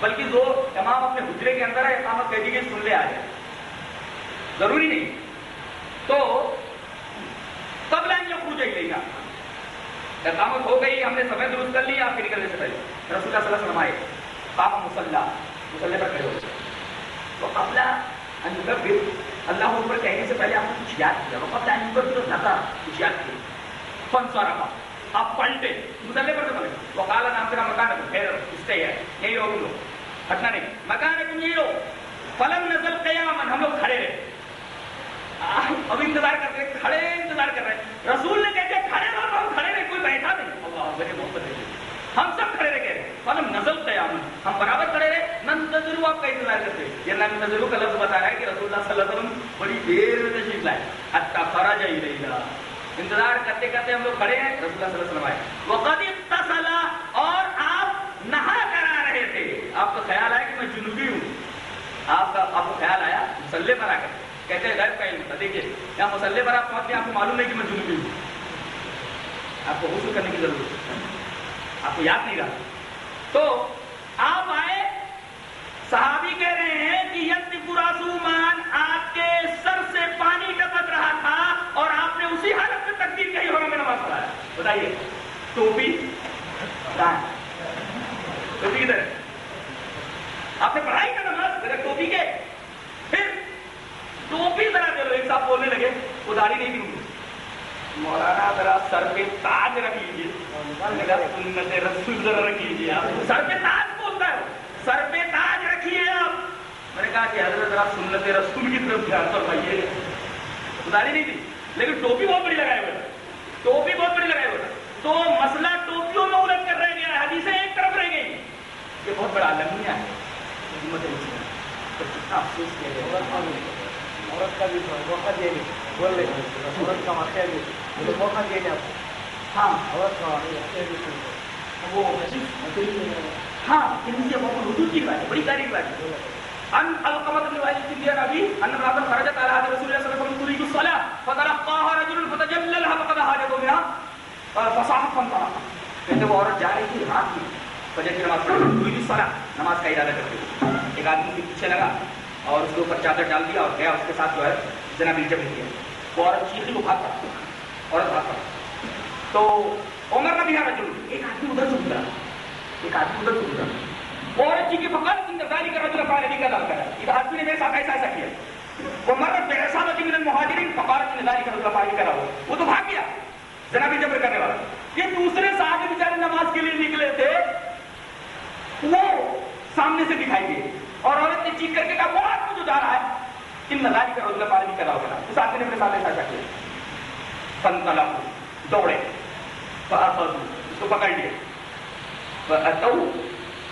بلکہ جو امام اپنے حجرے کے اندر ہے، اقامت کہہ دیجیے سن لے آ جائے۔ ضروری نہیں۔ تو قبل ان یخرج الینا۔ اقامت ہو گئی، ہم نے سمے درست کر لی آپ کے نکلنے سے پہلے۔ رسول اللہ صلی اللہ علیہ وسلم آئے قام مسلح مسلح پر کھڑے ہو گئے۔ تو قبل ان یکبر اللہ اکبر کہنے سے پہلے آپ نے کچھ یاد کیا. قبل ان یکبر تو نہ کچھ یاد کیا. فنصرفا آپ پلٹے. مسلح پر تو وقال نام تیرا مکان ہے. خیر اسٹے ہے. یہی روک لو ہٹنا نہیں. مکان ہے تم یہی لو فلم نزل قیامن ہم لوگ کھڑے رہے. اب انتظار کر رہے. کھڑے انتظار کر رہے. رسول نے کہتے کھڑے رہو، ہم کھڑے رہے. کوئی بیٹھا نہیں. اللہ میرے محبت ہم سب کھڑے رہ گئے. فلم نزل قیام ہم برابر کھڑے رہے ننتظر آپ کا انتظار کرتے یہ ننتظر کا لفظ بتا رہا ہے کہ رسول اللہ صلی اللہ علیہ وسلم بڑی دیر میں تشریف لائے، حتی خرج ہی رہی انتظار کرتے کرتے ہم لوگ کھڑے ہیں، رسول اللہ صلی اللہ علیہ وسلم آئے۔ وقد اتصل اور آپ نہا کر آ رہے تھے۔ آپ کا خیال آیا کہ میں جنوبی ہوں۔ آپ کا آپ کو خیال آیا؟ مسلح پر آ کر۔ کہتے ہیں غیر کا تھا دیکھیے، یہاں مسلح پر آپ پہنچ گئے، آپ کو معلوم نہیں کہ میں جنوبی ہوں۔ آپ کو غسل کرنے کی ضرورت ہے۔ آپ کو یاد نہیں رہا۔ تو آپ آئے صحابی کہہ رہے ہیں آپ کے سر سے پانی ٹپک رہا تھا اور آپ نے اسی حالت میں تقدیر کہی نماز پڑھایا بتائیے ٹوپی ٹوپی کدھر آپ نے پڑھائی کا نماز ٹوپی کے۔ پھر ٹوپی ذرا دے لو، ایک صاحب بولنے لگے وہ داڑھی نہیں تھی مولانا، ذرا سر پہ تاج رکھ لیجیے سنت رسول ذرا رکھ لیجیے آپ۔ سر پہ تاج بولتا ہے؟ سر پہ تاج رکھیے آپ۔ میں نے کہا کہ حضرت ذرا سنت رسول کی طرف دھیان فرمائیے۔ داڑھی نہیں تھی، لیکن ٹوپی بہت بڑی لگائے ہوئے ٹوپی بہت بڑی لگائے ہوئے تو مسئلہ ٹوپیوں میں الٹ کر رہ گیا، حدیثیں ایک طرف رہ گئی یہ بہت بڑا المیہ ہے۔ حکومت مسلم تو کتنا افسوس کیا گیا۔ عورت کا بھی موقع دے دیں بول رہے عورت کا واقعہ بھی مجھے موقع دے دیں آپ کو۔ ہاں عورت کا واقعہ وہ ہاں ان سے بہت حدود کی بات ہے۔ بڑی تاریخ بات ہے۔ ان القمت بن وائل بن ديار ابي ان امراه خرجت على هذا رسول الله صلى الله عليه وسلم تريد الصلاه فتلقاها رجل فتجللها فقد حاجته منها فصاحت فانطلق کہتے وہ عورت جا رہی تھی رات میں فجر کی نماز پڑھ تريد الصلاه نماز کا ارادہ کرتے ایک آدمی کے پیچھے لگا اور اس کے اوپر چادر ڈال دیا اور گیا، اس کے ساتھ جو ہے، جناب جب کیا وہ عورت چیخی وہ بھاگتا عورت بھاگتا تو عمر کا بھی رجل۔ ایک آدمی ادھر سے گزرا۔ ایک آدمی ادھر سے گزرا۔ عورت جی کی فقط انتظاری کا رجل فعل نبی کا دام کرا یہ آدمی نے میرے ساتھ ایسا ایسا کیا وہ مرد بے حسابت من المہاجرین فقارت انتظاری کا رجل فعل کرا وہ تو بھاگ گیا. جنابی جبر کرنے والا. یہ دوسرے صحابی بیچارے نماز کے لیے نکلے تھے. وہ سامنے سے دکھائی دے اور عورت نے چیخ کر کے کہا وہ آدمی جو جا رہا ہے. ان نظاری کا روزگار پانی کر رہا ہوگا اس آدمی نے اپنے سامنے ایسا ایسا کیا. فن دوڑے. فأخذوا، اس کو پکڑ لیا. فأتوا،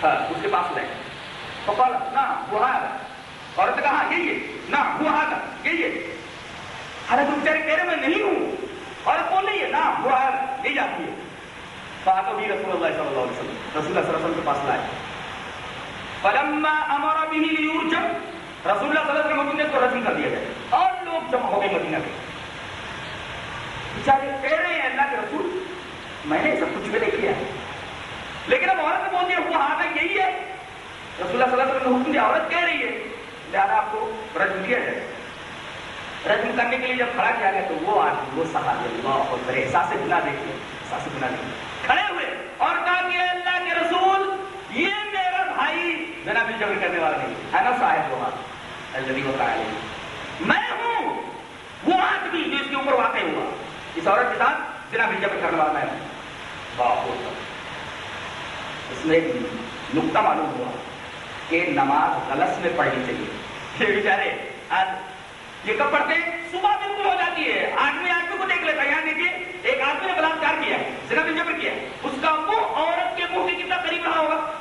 اس کے پاس لے۔ فقال نہ وہ آگا عورت نے کہا، یہی ہے۔ نہ وہ آگا یہی ہے۔ حالانکہ بیچارے کہہ رہے میں نہیں ہوں۔ عورت بول رہی ہے نہ وہ آگا یہی جاتی ہے۔ فاتو بھی رسول اللہ صلی اللہ علیہ وسلم، رسول اللہ صلی اللہ علیہ وسلم کے پاس لائے۔ فلما امر به ليرجم رسول اللہ صلی اللہ علیہ وسلم نے کو رجم کر دیا جائے۔ اور لوگ جمع ہو گئے مدینہ کے۔ بیچارے کہہ رہے ہیں، اللہ کے رسول، میں نے سب کچھ بھی نہیں کیا لیکن اب عورت نے بول دیا ہوا ہاں یہی ہے۔ رسول اللہ صلی اللہ علیہ وسلم نے حکم دیا، عورت کہہ رہی ہے لہٰذا آپ کو رجم کیا جائے۔ رجم کرنے کے لیے جب کھڑا کیا گیا تو وہ آدمی، وہ صحابی، اللہ اور میرے احساس گناہ دیکھیے احساس گناہ دیکھیے کھڑے ہوئے اور کہا کہ اللہ کے رسول، یہ میرا بھائی میرا جناب جبر کرنے والا نہیں، ہے نا صاحب وہ الذي وقع عليه میں ہوں۔ وہ آدمی جو اس کے اوپر واقع ہوا۔ اس عورت کے ساتھ جنا جناب جبر کرنے والا میں ہوں۔ واہ اس میں ایک نقطہ معلوم ہوا کہ نماز غلط میں پڑھنی چاہیے۔ یہ بیچارے یہ کب پڑھتے ہیں؟ صبح بالکل ہو جاتی ہے۔ آدمی آدمی کو دیکھ لیتا ہے۔ یہاں دیکھیے، ایک آدمی نے بلاکار کیا ہے جنا بھی جبر کیا۔ ہے اس کا منہ عورت کے منہ کے کتنا قریب رہا ہوگا؟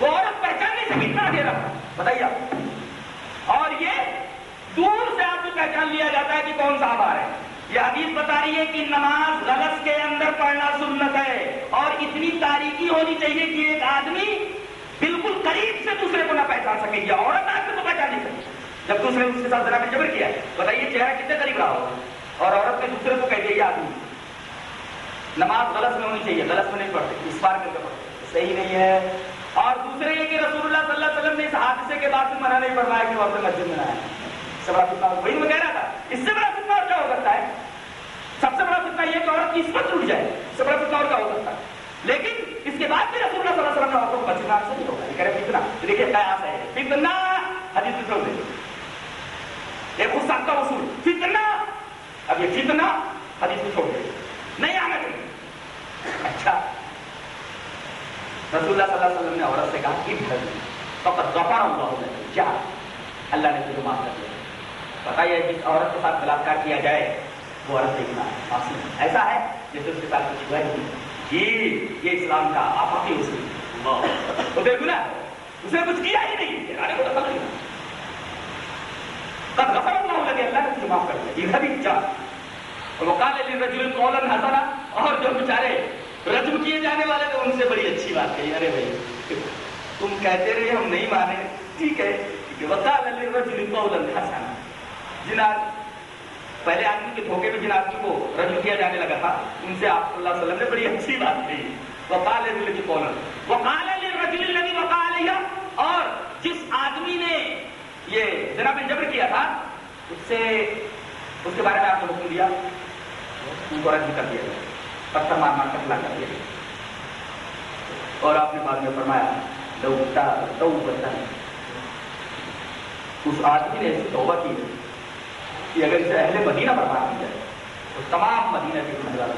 وہ عورت پہچان نہیں سکے کتنا دے رہا بتائیے آپ۔ اور یہ دور سے آدمی پہچان لیا جاتا ہے کہ کون صاحب آ رہے ہیں۔ یہ حدیث بتا رہی ہے کہ نماز غلط کے اندر پڑھنا سنت ہے اور اتنی تاریخی ہونی چاہیے کہ ایک آدمی بالکل قریب سے دوسرے کو نہ پہچان سکے یا عورت آدمی کو پہچان نہیں سکے۔ جب دوسرے اس کے ساتھ ذرا جبر کیا ہے، بتائیے چہرہ کتنے قریب رہا ہوگا اور عورت نے دوسرے کو کہہ دیا، یہ آدمی، نماز غلط میں ہونی چاہیے، غلط میں نہیں پڑھتے، اس بار کر کے پڑھتے، صحیح نہیں ہے۔ اور دوسرے یہ کہ رسول اللہ صلی اللہ علیہ وسلم نے اس حادثے کے بعد منع نہیں فرمایا کہ وہ اپنے مسجد میں آئے۔ بڑا فتنہ وہی میں کہہ رہا تھا۔ اس سے بڑا فتنہ اور کیا ہو سکتا ہے؟ سب سے بڑا فتنہ یہ کہ عورت کی عصمت ٹوٹ جائے۔ اس سے بڑا فتنہ اور کیا ہو سکتا ہے؟ لیکن اس کے بعد بھی رسول اللہ صلی اللہ علیہ وسلم نے عورتوں کو سے نہیں ہوگا یہ کہہ رہے فتنہ دیکھیے قیاس ہے۔ فتنہ حدیث میں چھوڑ دیں ایک اس کا اصول۔ فتنہ اب یہ فتنہ حدیث میں چھوڑ دیں نہیں آنا چاہیے۔ اچھا۔ رسول اللہ صلی اللہ علیہ وسلم نے عورت سے کہا کہ فقط غفر اللہ لك جا اللہ نے تجھے معاف کر دیا۔ پتا یہ جس عورت کے ساتھ بلاکار کیا جائے، وہ عورت دیکھنا معصوم ایسا ہے جیسے اس کے ساتھ کچھ ہوا نہیں۔ جی یہ اسلام کا آفاقی اس وہ دیکھو نا اسے کچھ کیا ہی نہیں۔ غفر اللہ لگے اللہ نے معاف کر دیا۔ یہ سبھی چار۔ اور حسنا۔ اور جو بیچارے رجم کیے جانے والے تو ان سے بڑی اچھی بات کہی۔ ارے بھائی، تم کہتے رہے، ہم نہیں مانے۔ ٹھیک ہے۔ حسنا۔ جن آدمی پہلے آدمی کے دھوکے میں جن آدمی کو رجم کیا جانے لگا تھا، ان سے آپ صلی اللہ علیہ وسلم نے بڑی اچھی بات کہی وقال للرجل قولا وقال للرجل الذي وقع اور جس آدمی نے یہ جناب جبر کیا تھا، اس سے اس کے بارے میں آپ نے حکم دیا۔ ان کو رجم کر دیا گیا۔ پتھر مار مار کر کر دیا گیا۔ اور آپ نے بعد میں فرمایا دوتا دو بتن۔ اس آدمی نے توبہ کی۔ کہ اگر اسے اہل مدینہ پر مار دی جائے تو تمام مدینہ کے گنہگار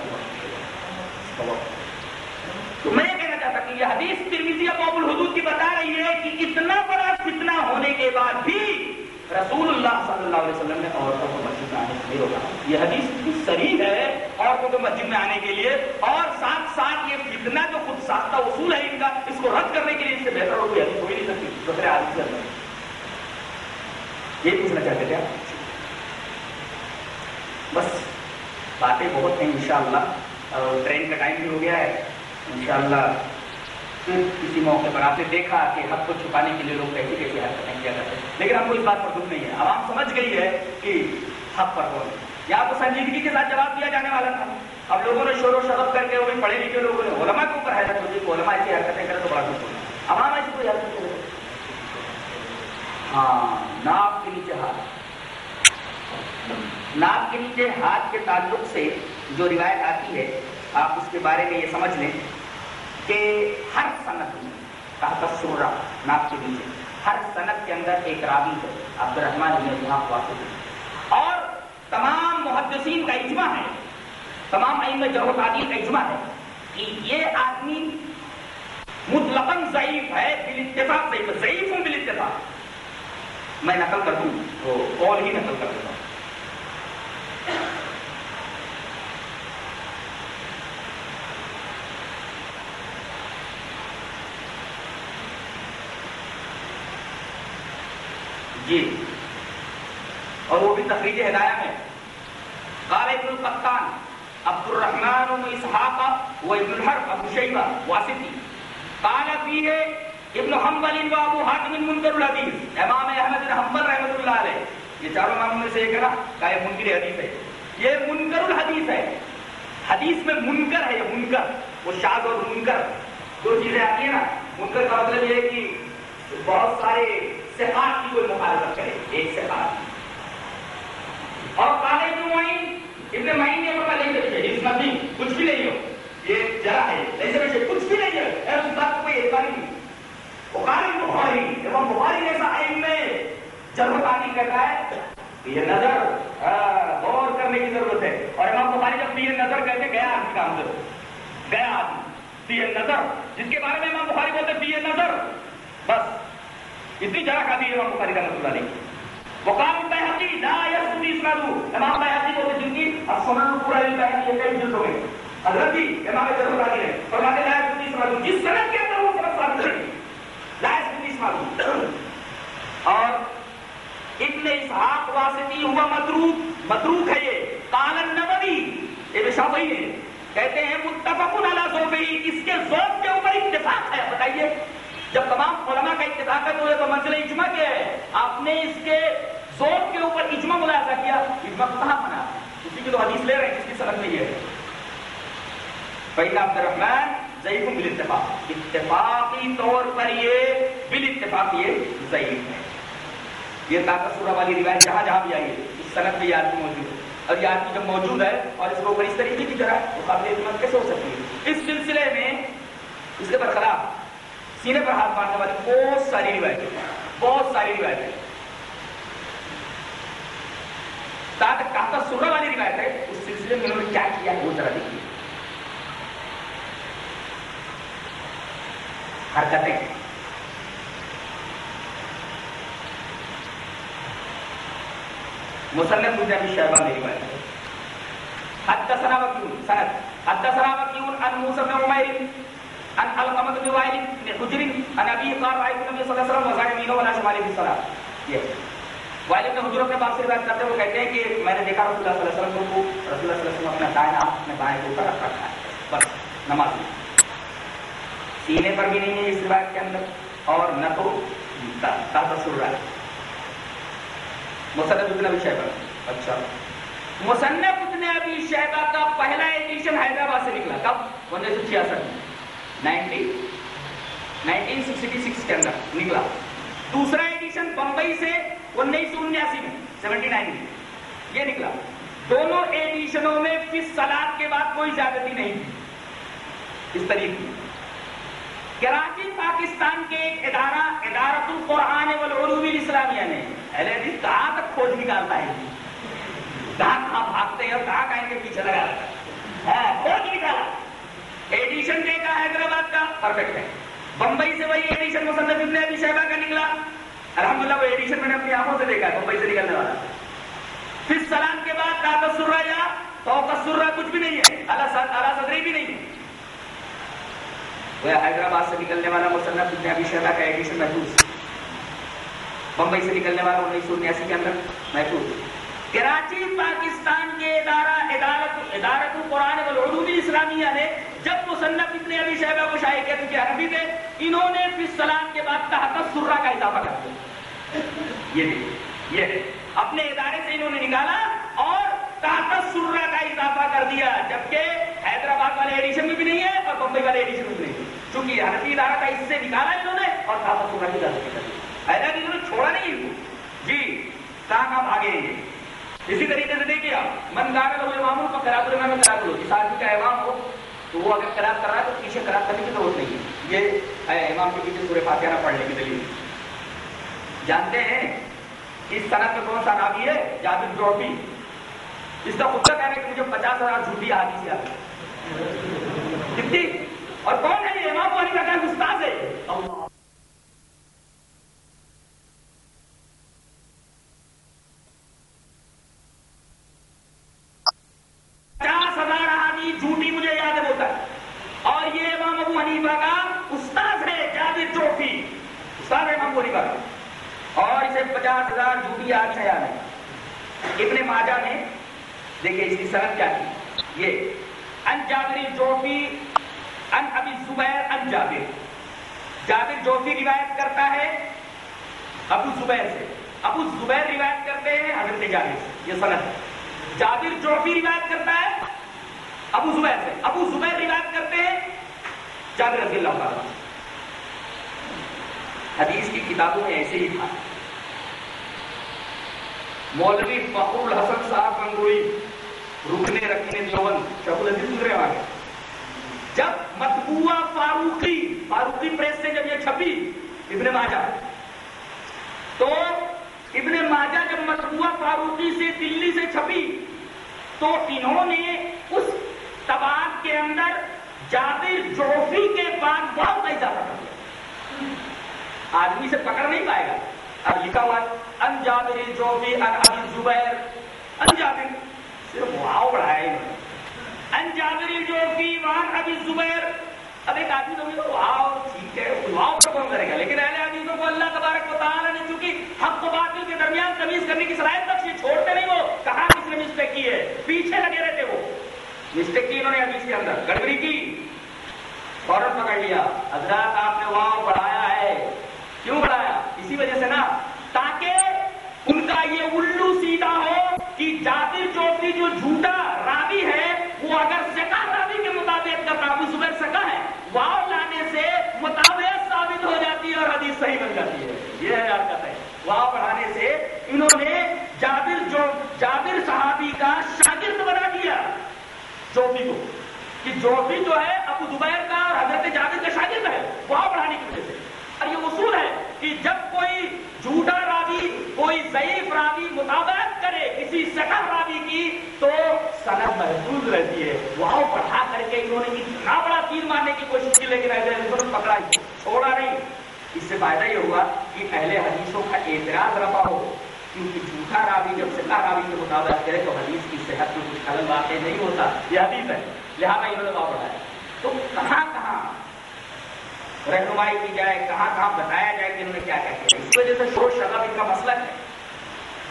تو میں کہنا چاہتا کہ یہ حدیث ترمیزی قوم الحدود کی بتا رہی ہے کہ اتنا بڑا فتنہ ہونے کے بعد بھی رسول اللہ صلی اللہ علیہ وسلم نے عورتوں کو مسجد میں آنے سے نہیں روکا۔ یہ حدیث اتنی سریح ہے عورتوں کو مسجد میں آنے کے لیے اور ساتھ ساتھ یہ فتنہ جو خود ساختہ اصول ہے ان کا، اس کو رد کرنے کے لیے اس سے بہتر اور کوئی حدیث ہو ہی نہیں سکتی۔ دوسرے آدمی سے یہ پوچھنا چاہتے تھے آپ؟ بس باتیں بہت ہیں انشاءاللہ۔ اور ٹرین کا ٹائم بھی ہو گیا ہے۔ انشاءاللہ پھر کسی موقع پر آپ نے دیکھا کہ حق کو چھپانے کے لیے لوگ کیسی کیسی حرکتیں کیا کرتے ہیں۔ لیکن ہم کو اس بات پر دکھ نہیں ہے۔ عوام سمجھ گئی ہے کہ حق پر کون یہاں تو سنجیدگی کے ساتھ جواب دیا جانے والا تھا۔ اب لوگوں نے شور و شرف کر کے وہ پڑھے لکھے لوگوں نے علماء کے اوپر حیرت ہوتی ہے علماء ایسی حرکتیں کرے تو بڑا دکھ ہوتا عوام ایسی کوئی حرکت ہاں ناپ کے نیچے ہاتھ۔ ناپ کے نیچے ہاتھ کے تعلق سے جو روایت آتی ہے، آپ اس کے بارے میں یہ سمجھ لیں کہ ہر صنعت میں تحت سورہ ناپ کے نیچے ہر صنعت کے اندر ایک راوی ہے عبد الرحمان بن اسحاق واسطی اور تمام محدثین کا اجماع ہے، تمام علم جرح تعدیل کا اجماع ہے کہ یہ آدمی مطلقاً ضعیف ہے بال اتفاق ضعیف ضعیف ہوں بال اتفاق میں نقل کر دوں تو قول ہی نقل کر دیتا ہوں جی۔ اور وہ بھی تخریج ہدایہ میں۔ قال ابن القطان عبد الرحمن بن اسحاق و ابن الحرب، ابو شیبہ، واسطی۔ قال فيه ابن حنبل و ابو حاتم منکر الحدیث امام احمد بن حنبل رحمۃ اللہ علیہ۔ یہ چاروں اماموں میں سے ایک ہے نا کہ یہ منکر حدیث ہے۔ یہ منکر الحدیث ہے۔ حدیث میں منکر ہے، یہ منکر۔ وہ شاذ اور منکر۔ دو چیزیں آتی ہیں نا۔ منکر کا مطلب یہ ہے کہ بہت سارے صفات کی کوئی مخالفت کرے، ایک صفات۔ اور کالے ابن معین ابن معین نے پتا نہیں کہ اس نبی کچھ بھی نہیں ہو۔ یہ جرا ہے۔ ایسے ویسے کچھ بھی نہیں ہے۔ اے اس بات کو کوئی اعتبار نہیں۔ وہ بخاری امام بخاری جیسا علم میں جرم تعلیم کرتا ہے یہ نظر ہاں، غور کرنے کی ضرورت ہے۔ اور امام بخاری جب یہ نظر کہتے گیا آدمی کام کرو۔ گیا آدمی۔ یہ نظر۔ جس کے بارے میں امام بخاری بولتے یہ نظر۔ بس، اتنی جگہ کھاتی ہے امام بخاری کا نظر نہیں وقال البيهقي لا يثبت اسناده امام بيهقي کو جن کی السنن پورا البيهقي یہ کئی جلدوں میں۔ حضرت جی امام جرمانی نے فرماتے لا يثبت اسناده جس سند کے اندر وہ سند ثابت نہیں لا يثبت اسناده اور ابن اسحاق واسطی ہوا متروک متروک ہے یہ۔ قال النووی ابن شافعی نے کہتے ہیں متفق علی ذوقی اس کے ذوق کے اوپر اتفاق ہے۔ بتائیے، جب تمام علماء کا اتفاق ہے تو یہ تو منزل اجماع کیا ہے۔ آپ نے اس کے زور کے اوپر اجماع ملاحظہ کیا اجماع کو کہاں بنا اسی کی تو حدیث لے رہے ہیں جس کی سبق نہیں ہے۔ پہلا عبد الرحمن ضعیف بال اتفاق اتفاقی طور پر یہ بال اتفاق یہ ضعیف ہے۔ یہ طاقت سورہ والی روایت جہاں جہاں بھی آئی ہے، اس صنعت میں یہ آدمی موجود ہے۔ اور یہ آدمی جب موجود ہے اور اس کے اوپر اس طریقے کی طرح تو قابل اعتماد کیسے ہو سکتی ہے؟ اس سلسلے میں اس کے برخلاف سینے پر ہاتھ مارنے والی بہت ساری روایتیں، بہت ساری روایتیں۔ تاکہ کہتا سننے والی روایت ہے، اس سلسلے میں انہوں نے کیا کیا ہے؟ وہ ذرا دیکھیے۔ حرکتیں۔ مصنف ابن ابي شيبه میں روایت ہے۔ حدثنا وكيع سند۔ حدثنا وكيع عن موسى بن عمير عن علقمة بن وائل بن حجر، عن ابي قال رايت النبي صلى الله عليه وسلم وزاد يمينه ولا شماله في الصلاه یہ۔ وائل بن حجر اپنے باپ سے روایت کرتے وہ کہتے ہیں کہ میں نے دیکھا رسول اللہ صلی اللہ علیہ وسلم کو رسول اللہ صلی اللہ علیہ وسلم اپنا دائیں ہاتھ اپنے بائیں کو اوپر رکھ رکھا ہے۔ بس، نماز۔ میں سینے پر بھی نہیں ہے اس روایت کے اندر اور نہ تو تحت سر رہا ہے مصنف ابن ابی شیبہ۔ اچھا۔ مصنف ابن ابی شیبہ کا پہلا ایڈیشن حیدرآباد سے نکلا کب؟ انیس سو چھیاسٹھ۔ نائنٹین۔ سکسٹی سکس کے اندر نکلا۔ دوسرا ایڈیشن بمبئی سے انیس سو انیاسی میں سیونٹی نائن میں۔ یہ نکلا۔ دونوں ایڈیشنوں میں فی سلاد کے بعد کوئی زیادتی نہیں تھی۔ اس طریقے کی۔ کراچی پاکستان کے القرآن والعلوم الاسلامیہ نے اہل حدیث کہاں تک کھوج نکالتا ہے؟ کہاں کہاں بھاگتے ہیں اور کہاں کہیں کے پیچھے لگا رہتا ہے؟ ہاں، کھوج نکالا۔ ایڈیشن دے کا حیدرآباد کا پرفیکٹ ہے۔ بمبئی سے وہی ایڈیشن مصنف ابن ابی شہبہ کا نکلا۔ الحمدللہ وہ ایڈیشن میں نے اپنی آنکھوں سے دیکھا ہے، بمبئی سے نکلنے والا۔ پھر سلام کے بعد طاقت سرا یا توقع سرا کچھ بھی نہیں ہے۔ اعلیٰ صدری بھی نہیں ہے۔ وہ حیدرآباد سے نکلنے والا مصنف ابن ابی شہبہ کا ایڈیشن محفوظ۔ بمبئی سے نکلنے والا انیس سو انیاسی کے اندر محفوظ کراچی، پاکستان کے ادارہ، ادارت ادارت القرآن والعلوم اسلامیہ نے جب مصنف ابن ابی شہبہ کو شائع کیا کیونکہ عربی تھے، انہوں نے پھر سلام کے بعد تحت سرہ کا اضافہ کر دیا۔ یہ دیکھیے یہ اپنے ادارے سے انہوں نے نکالا اور تحت سرہ کا اضافہ کر دیا، جبکہ حیدرآباد والے ایڈیشن میں بھی نہیں ہے اور بمبئی والے ایڈیشن میں بھی نہیں ہے۔ چونکہ حنفی ادارہ کا اس سے نکالا انہوں نے اور تحت سرہ کی اضافہ کر دیا حیدرآباد انہوں نے چھوڑا نہیں ان کو جی کہاں کہاں بھاگے ہیں اسی طریقے سے دیکھیے آپ، من داخل ہو امام کو کرا دو امام کرا دو اس آدمی کا امام ہو، تو وہ اگر خراب کر رہا ہے، تو پیچھے خراب کرنے کی ضرورت نہیں ہے۔ یہ ہے امام کے پیچھے سورہ فاتحہ پڑھنے کی دلیل؟ جانتے ہیں اس صنعت میں کون سا نابی ہے؟ جابر ٹرافی اس کا خود کا کہنا کہ مجھے پچاس ہزار جھوٹی حادثی آتی کتنی؟ اور کون ہے یہ امام؟ والی کا استاد ہے۔ اللہ پچاس ہزار آدمی جھوٹی مجھے یاد ہے بولتا ہے اور یہ امام ابو حنیفہ کا استاد ہے جابر چوفی استاد ہے امام ابو حنیفہ کا اور اسے پچاس ہزار جھوٹی آج سے یاد ہے ابن ماجہ نے دیکھیے اس کی سرحد کیا کی یہ، ان جابر جوفی ان ابی زبیر، ان جابر۔ جابر جوفی روایت کرتا ہے ابو زبیر سے۔ ابو زبیر روایت کرتے ہیں حضرت جابر سے۔ یہ سند ہے۔ جابر جوفی روایت کرتا ہے ابو زبیر سے۔ ابو زبیر روایت کرتے ہیں جابر رضی اللہ تعالیٰ حدیث کی کتابوں میں ایسے ہی تھا۔ مولوی فخر الحسن صاحب گنگوئی رکنے رکھنے دیوبند شیخ العزیز گزرے والے جب مطبوعہ فاروقی فاروقی پریس سے جب یہ چھپی ابن ماجہ، تو ابن ماجہ جب مطبوعہ فاروقی سے دلی سے چھپی، تو انہوں نے اس تباد کے اندر جابر جوفی کے بعد بہت اضافہ کر دیا۔ آدمی سے پکڑ نہیں پائے گا۔ اب لکھا ہوا ان جابر جوفی ان ابی زبیر، ان جابر۔ صرف واؤ بڑھایا انہوں نے۔ ان جابر جوفی وان ابی زبیر اب ایک آدمی تو تو واؤ ٹھیک ہے واؤ پر کون کرے گا؟ لیکن اہل حدیثوں کو اللہ تبارک و تعالیٰ نے چونکہ حق و باطل کے درمیان تمیز کرنے کی صلاحیت بخشی، چھوڑتے نہیں وہ، کہاں کس نے مسٹیک کی ہے؟ پیچھے لگے رہتے وہ۔ مسٹیک کی انہوں نے حدیث کے اندر۔ گڑبڑی کی۔ فوراً پکڑ لیا۔ حضرات آپ نے واؤ بڑھایا جاتی ہے۔ یہ ہے حرکت ہے۔ واؤ بڑھانے سے انہوں نے جابر جو جابر صحابی کا شاگرد بنا دیا چوپی کو۔ کہ جوفی جو ہے ابو زبیر کا اور حضرت جابر کا شاگرد ہے۔ واؤ بڑھانے کی وجہ سے۔ اور یہ اصول ہے کہ جب کوئی جھوٹا راوی، کوئی ضعیف راوی مطابقت کرے، کسی سکر راوی کی، تو سند محفوظ رہتی ہے۔ واؤ بڑھا کر کے انہوں نے اتنا بڑا تیر مارنے کی کوشش کی، لیکن ایسے پکڑا چھوڑا نہیں۔ اس سے فائدہ یہ ہوا کہ اہل حدیثوں کا اعتراض رفا ہو، کیونکہ جھوٹا راوی جب سکا راوی کے مطابق کرے تو حدیث کی صحت میں کچھ خلل واقع نہیں ہوتا۔ یہ حدیث ہے۔ لہٰذا انہوں نے واؤ بڑھایا تو کہاں کہاں رہنمائی کی جائے، کہاں کہاں بتایا جائے کہ انہوں نے کیا کیا کیا اس وجہ سے شور شراب ان کا مسئلہ ہے۔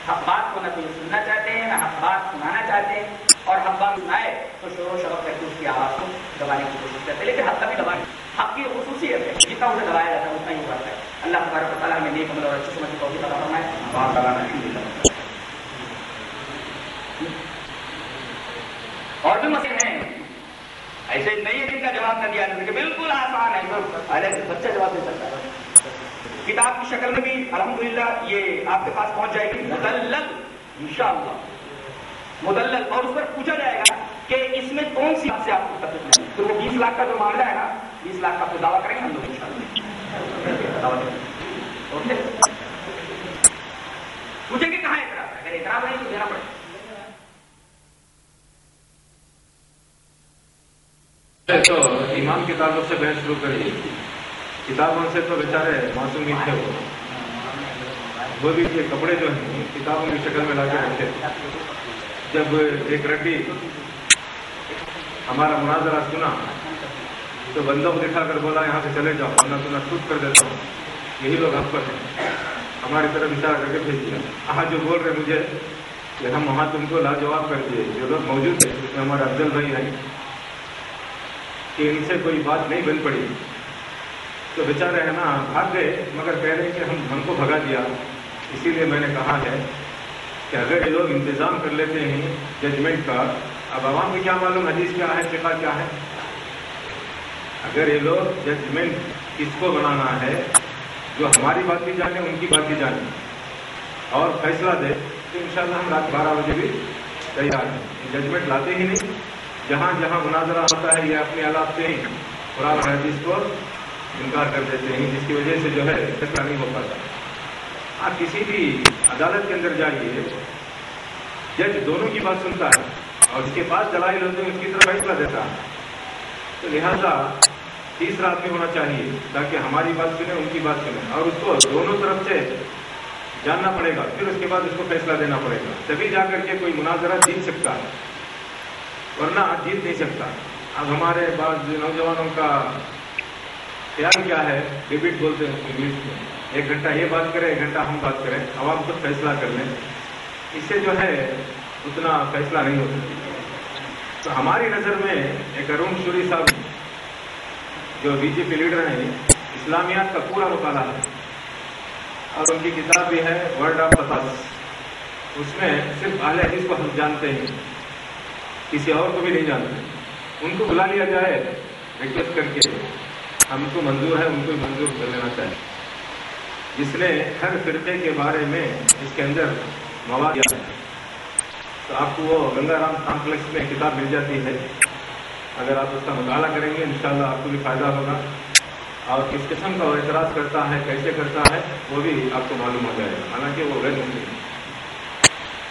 ہم بات کو نہ کوئی سننا چاہتے ہیں، نہ ہم بات سنانا چاہتے ہیں۔ اور ہم بات سنائے تو شور و شراب کر کے اس کی آواز کو دبانے کی کوشش کرتے ہیں۔ لیکن حق کبھی دبانے حق کی خصوصیت ہے جتنا اسے دبایا جاتا ہے اتنا ہی بڑھتا ہے اللہ تبارک و تعالیٰ ہمیں نیک عمل اور اچھی سمجھ کو بھی پتا فرمائے وہاں بات دبانا اور بھی مسئلے ہیں ایسے نہیں ہے جن کا جواب نہ دیا جائے کہ بالکل آسان ہے پہلے سے بچہ جواب دے سکتا ہے کتاب کی شکل میں بھی الحمدللہ یہ آپ کے پاس پہنچ جائے گی مدلل انشاءاللہ مدلل اور اس پر پوچھا جائے گا کہ اس میں کون سی بات سے آپ کو تکلیف نہیں تو وہ بیس لاکھ کا جو معاملہ ہے نا بیس لاکھ کا آپ دعویٰ کریں گے ہم لوگ انشاءاللہ اوکے پوچھیں گے کہاں اعتراض ہے اگر اعتراض نہیں تو دینا پڑے گا تو ایمان کتابوں سے بحث شروع کری کتابوں سے تو بیچارے معصوم ہی تھے وہ وہ بھی یہ کپڑے جو ہیں کتابوں کی شکل میں لا کے رکھے جب ایک رڈی ہمارا مناظرہ سنا تو بندوں کو دکھا کر بولا، یہاں سے چلے جاؤ، ورنہ تو میں کر دیتا ہوں۔ یہی لوگ ہم پر ہیں۔ ہماری طرف اشارہ کر کے بھیج دیا۔ آج جو بول رہے مجھے کہ ہم وہاں تم کو لاجواب کر دیے، جو لوگ موجود تھے اس میں ہمارے افضل بھائی ہیں، کہ ان سے کوئی بات نہیں بن پڑی۔ تو بیچارے ہے نا، بھاگ گئے، مگر کہہ رہے کہ ہم ہم کو بھگا دیا۔ اسی لیے میں نے کہا ہے کہ اگر یہ لوگ انتظام کر لیتے ہیں ججمنٹ کا، اب عوام کو کیا معلوم؟ حدیث کیا ہے، فقہ کیا ہے؟ اگر یہ لوگ ججمنٹ کس کو بنانا ہے، جو ہماری بات بھی جانے، ان کی بات بھی جانے۔ اور فیصلہ دے تو انشاءاللہ ہم رات بارہ بجے بھی تیار ہیں۔ ججمنٹ لاتے ہی نہیں۔ جہاں جہاں مناظرہ ہوتا ہے، یہ اپنے آلات سے ہی قرآن حدیث کو انکار کر دیتے ہیں، جس کی وجہ سے جو ہے فیصلہ نہیں ہو پاتا۔ آپ کسی بھی عدالت کے اندر جائیے، جج دونوں کی بات سنتا ہے اور اس کے پاس دلائل ہوتے ہیں، اس کی طرف فیصلہ دیتا ہے۔ تو لہذا تیسرا آدمی ہونا چاہیے تاکہ ہماری بات سنیں، ان کی بات سنیں۔ اور اس کو دونوں طرف سے جاننا پڑے گا، پھر اس کے بعد اس کو فیصلہ دینا پڑے گا۔ تبھی جا کر کے کوئی مناظرہ جیت سکتا ہے، ورنہ جیت نہیں سکتا۔ اب ہمارے بعض نوجوانوں کا خیال کیا ہے؟ ڈیبٹ بولتے ہیں انگلش میں۔ ایک گھنٹہ یہ بات کریں، ایک گھنٹہ ہم بات کریں۔ عوام خود فیصلہ کر لیں۔ اس سے جو ہے، اتنا فیصلہ نہیں ہوتا تو ہماری نظر میں ایک ارون شوری صاحب جو بی جے پی لیڈر ہیں، اسلامیات کا پورا مطالعہ ہے۔ اور ان کی کتاب بھی ہے ورلڈ آف پتاس اس میں صرف اہل حدیث کو ہم جانتے ہیں کسی اور کو بھی نہیں جانتے۔ ان کو بلا لیا جائے ریکویسٹ کر کے ہم کو منظور ہے، ان کو بھی منظور کر لینا چاہیے۔ جس نے ہر فرقے کے بارے میں اس کے اندر مواد دیا۔ ہے تو آپ کو وہ گنگا رام کمپلیکس میں کتاب مل جاتی ہے۔ اگر آپ اس کا مطالعہ کریں گے، انشاءاللہ آپ کو بھی فائدہ ہوگا۔ اور کس قسم کا وہ اعتراض کرتا ہے، کیسے کرتا ہے، وہ بھی آپ کو معلوم ہو جائے گا۔ حالانکہ وہ غیر ممکن ہے۔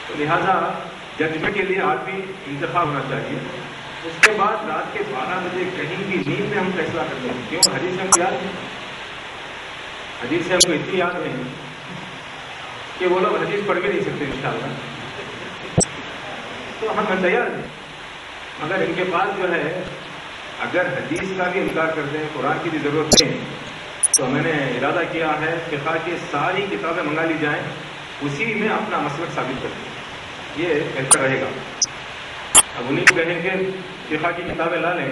تو لہذا ججمنٹ کے لیے آدمی انتخاب ہونا چاہیے۔ اس کے بعد رات کے بارہ بجے کہیں بھی نیند میں ہم فیصلہ کر لیں۔ کیوں؟ حدیث ہم کو یاد ہے حدیث سے ہم کو اتنی یاد نہیں کہ وہ لوگ حدیث پڑھ بھی نہیں سکتے، انشاءاللہ۔ تو ہم تیار ہیں۔ مگر ان کے پاس جو ہے، اگر حدیث کا بھی انکار کرتے ہیں قرآن کی بھی ضرورت نہیں، تو میں نے ارادہ کیا ہے، فقہ کی ساری کتابیں منگا لی جائیں، اسی میں اپنا مسلک ثابت کر دیں یہ بہتر رہے گا۔ اب انہیں کو کہیں گے فقہ کی کتابیں لا لیں۔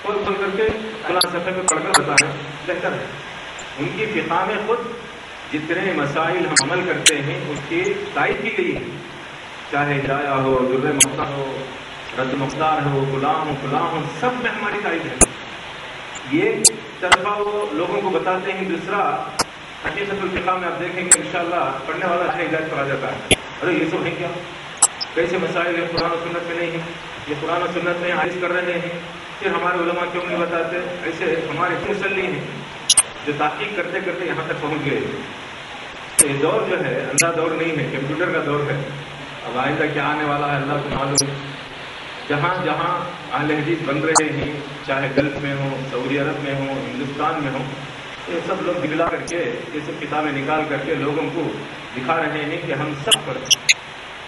کھول کھول کر کے فلاں صفحے پہ پڑھ کر بتائیں بہتر ہے۔ ان کی فقہ میں خود جتنے مسائل ہم عمل کرتے ہیں، اس کی تائید کی گئی ہے۔ چاہے ہدایہ ہو در مختہ ہو رد مختار ہو غلام ہو غلام ہو سب میں ہماری تائید ہے۔ یہ طرفہ وہ لوگوں کو بتاتے ہیں، دوسرا حقیقت الفقہ میں آپ دیکھیں گے انشاءاللہ پڑھنے والا اچھا ہدایت پر آ جاتا ہے۔ ارے، یہ سب ہے کیا؟ کیسے مسائل ہیں؟ قرآن و سنت میں نہیں ہیں۔ یہ قرآن و سنت میں عائش کر رہے ہیں۔ پھر ہمارے علماء کیوں نہیں بتاتے؟ ایسے ہمارے مسلی ہیں جو تحقیق کرتے کرتے یہاں تک پہنچ گئے۔ تو یہ دور جو ہے، اندھا دور نہیں ہے، کمپیوٹر کا دور ہے۔ اب آئندہ کیا آنے والا ہے، اللہ کو معلوم ہے۔ جہاں جہاں اہل حدیث بن رہے ہیں، چاہے گلف میں ہوں، سعودی عرب میں ہوں، ہندوستان میں ہوں، یہ سب لوگ دگلا کر کے، یہ سب کتابیں نکال کر کے لوگوں کو دکھا رہے ہیں کہ ہم سب پر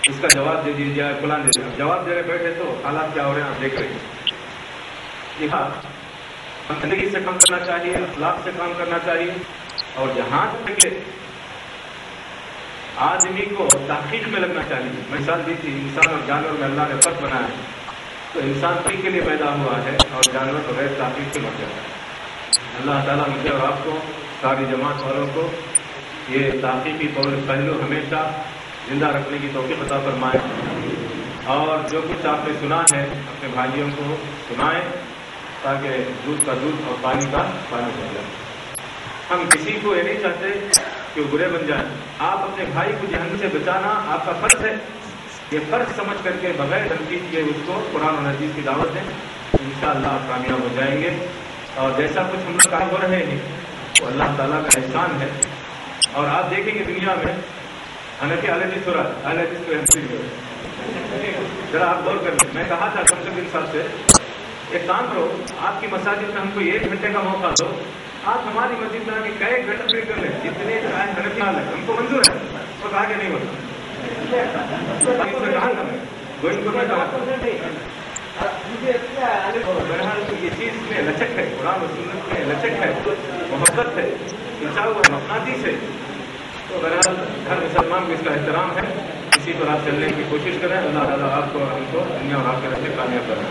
اس کا جواب دے دیجیے فلان دے دیجیے جواب دے رہے بیٹھے تو حالات کیا ہو رہے ہیں؟ آپ دیکھ رہے ہیں۔ جی لہٰذا زندگی سے کام کرنا چاہیے، اخلاق سے کام کرنا چاہیے۔ اور جہاں تک آدمی کو تحقیق میں لگنا چاہیے۔ مثال دی تھی، انسان اور جانور میں اللہ نے فرق بنایا ہے۔ تو انسان تحقیق کے لیے پیدا ہوا ہے اور جانور بغیر تحقیق سے مر جاتا ہے اللہ تعالیٰ مجھے اور آپ کو، ساری جماعت والوں کو یہ تحقیقی طور پہلو ہمیشہ زندہ رکھنے کی توقع عطا فرمائے۔ اور جو کچھ آپ نے سنا ہے، اپنے بھائیوں کو سنائیں تاکہ دودھ کا دودھ اور پانی کا پانی بن جائے۔ ہم کسی کو یہ نہیں چاہتے کہ وہ برے بن جائیں۔ آپ اپنے بھائی کو جہنم سے بچانا آپ کا فرض ہے۔ یہ فرض سمجھ کر کے بغیر تنقید کے اس کو قرآن و حدیث کی دعوت دیں۔ ان شاء اللہ آپ کامیاب ہو جائیں گے۔ اور جیسا کچھ ہم لوگ کام ہو رہے ہیں وہ اللہ تعالیٰ کا احسان ہے۔ اور آپ دیکھیں گے دنیا میں حالانکہ الحدیث ہو رہا ہے الحدیث کو ذرا آپ غور کر میں کہا تھا کم سے کم سال سے، ایک کام کرو، آپ کی مساجد میں ہم کو ایک گھنٹے کا موقع دو۔ آپ ہماری مسجد میں آ کے کئی گھنٹے کر لیں جتنے ہم کو منظور ہے وہ کہا کہ نہیں ہوتا۔ لچک ہے محبت ہے۔ انسان سے بہرحال ہر احترام ہے اسی پر آپ چلنے کی کوشش کریں اللہ تعالیٰ آپ کو ہم کو دنیا اور آپ کے راستے کامیاب کریں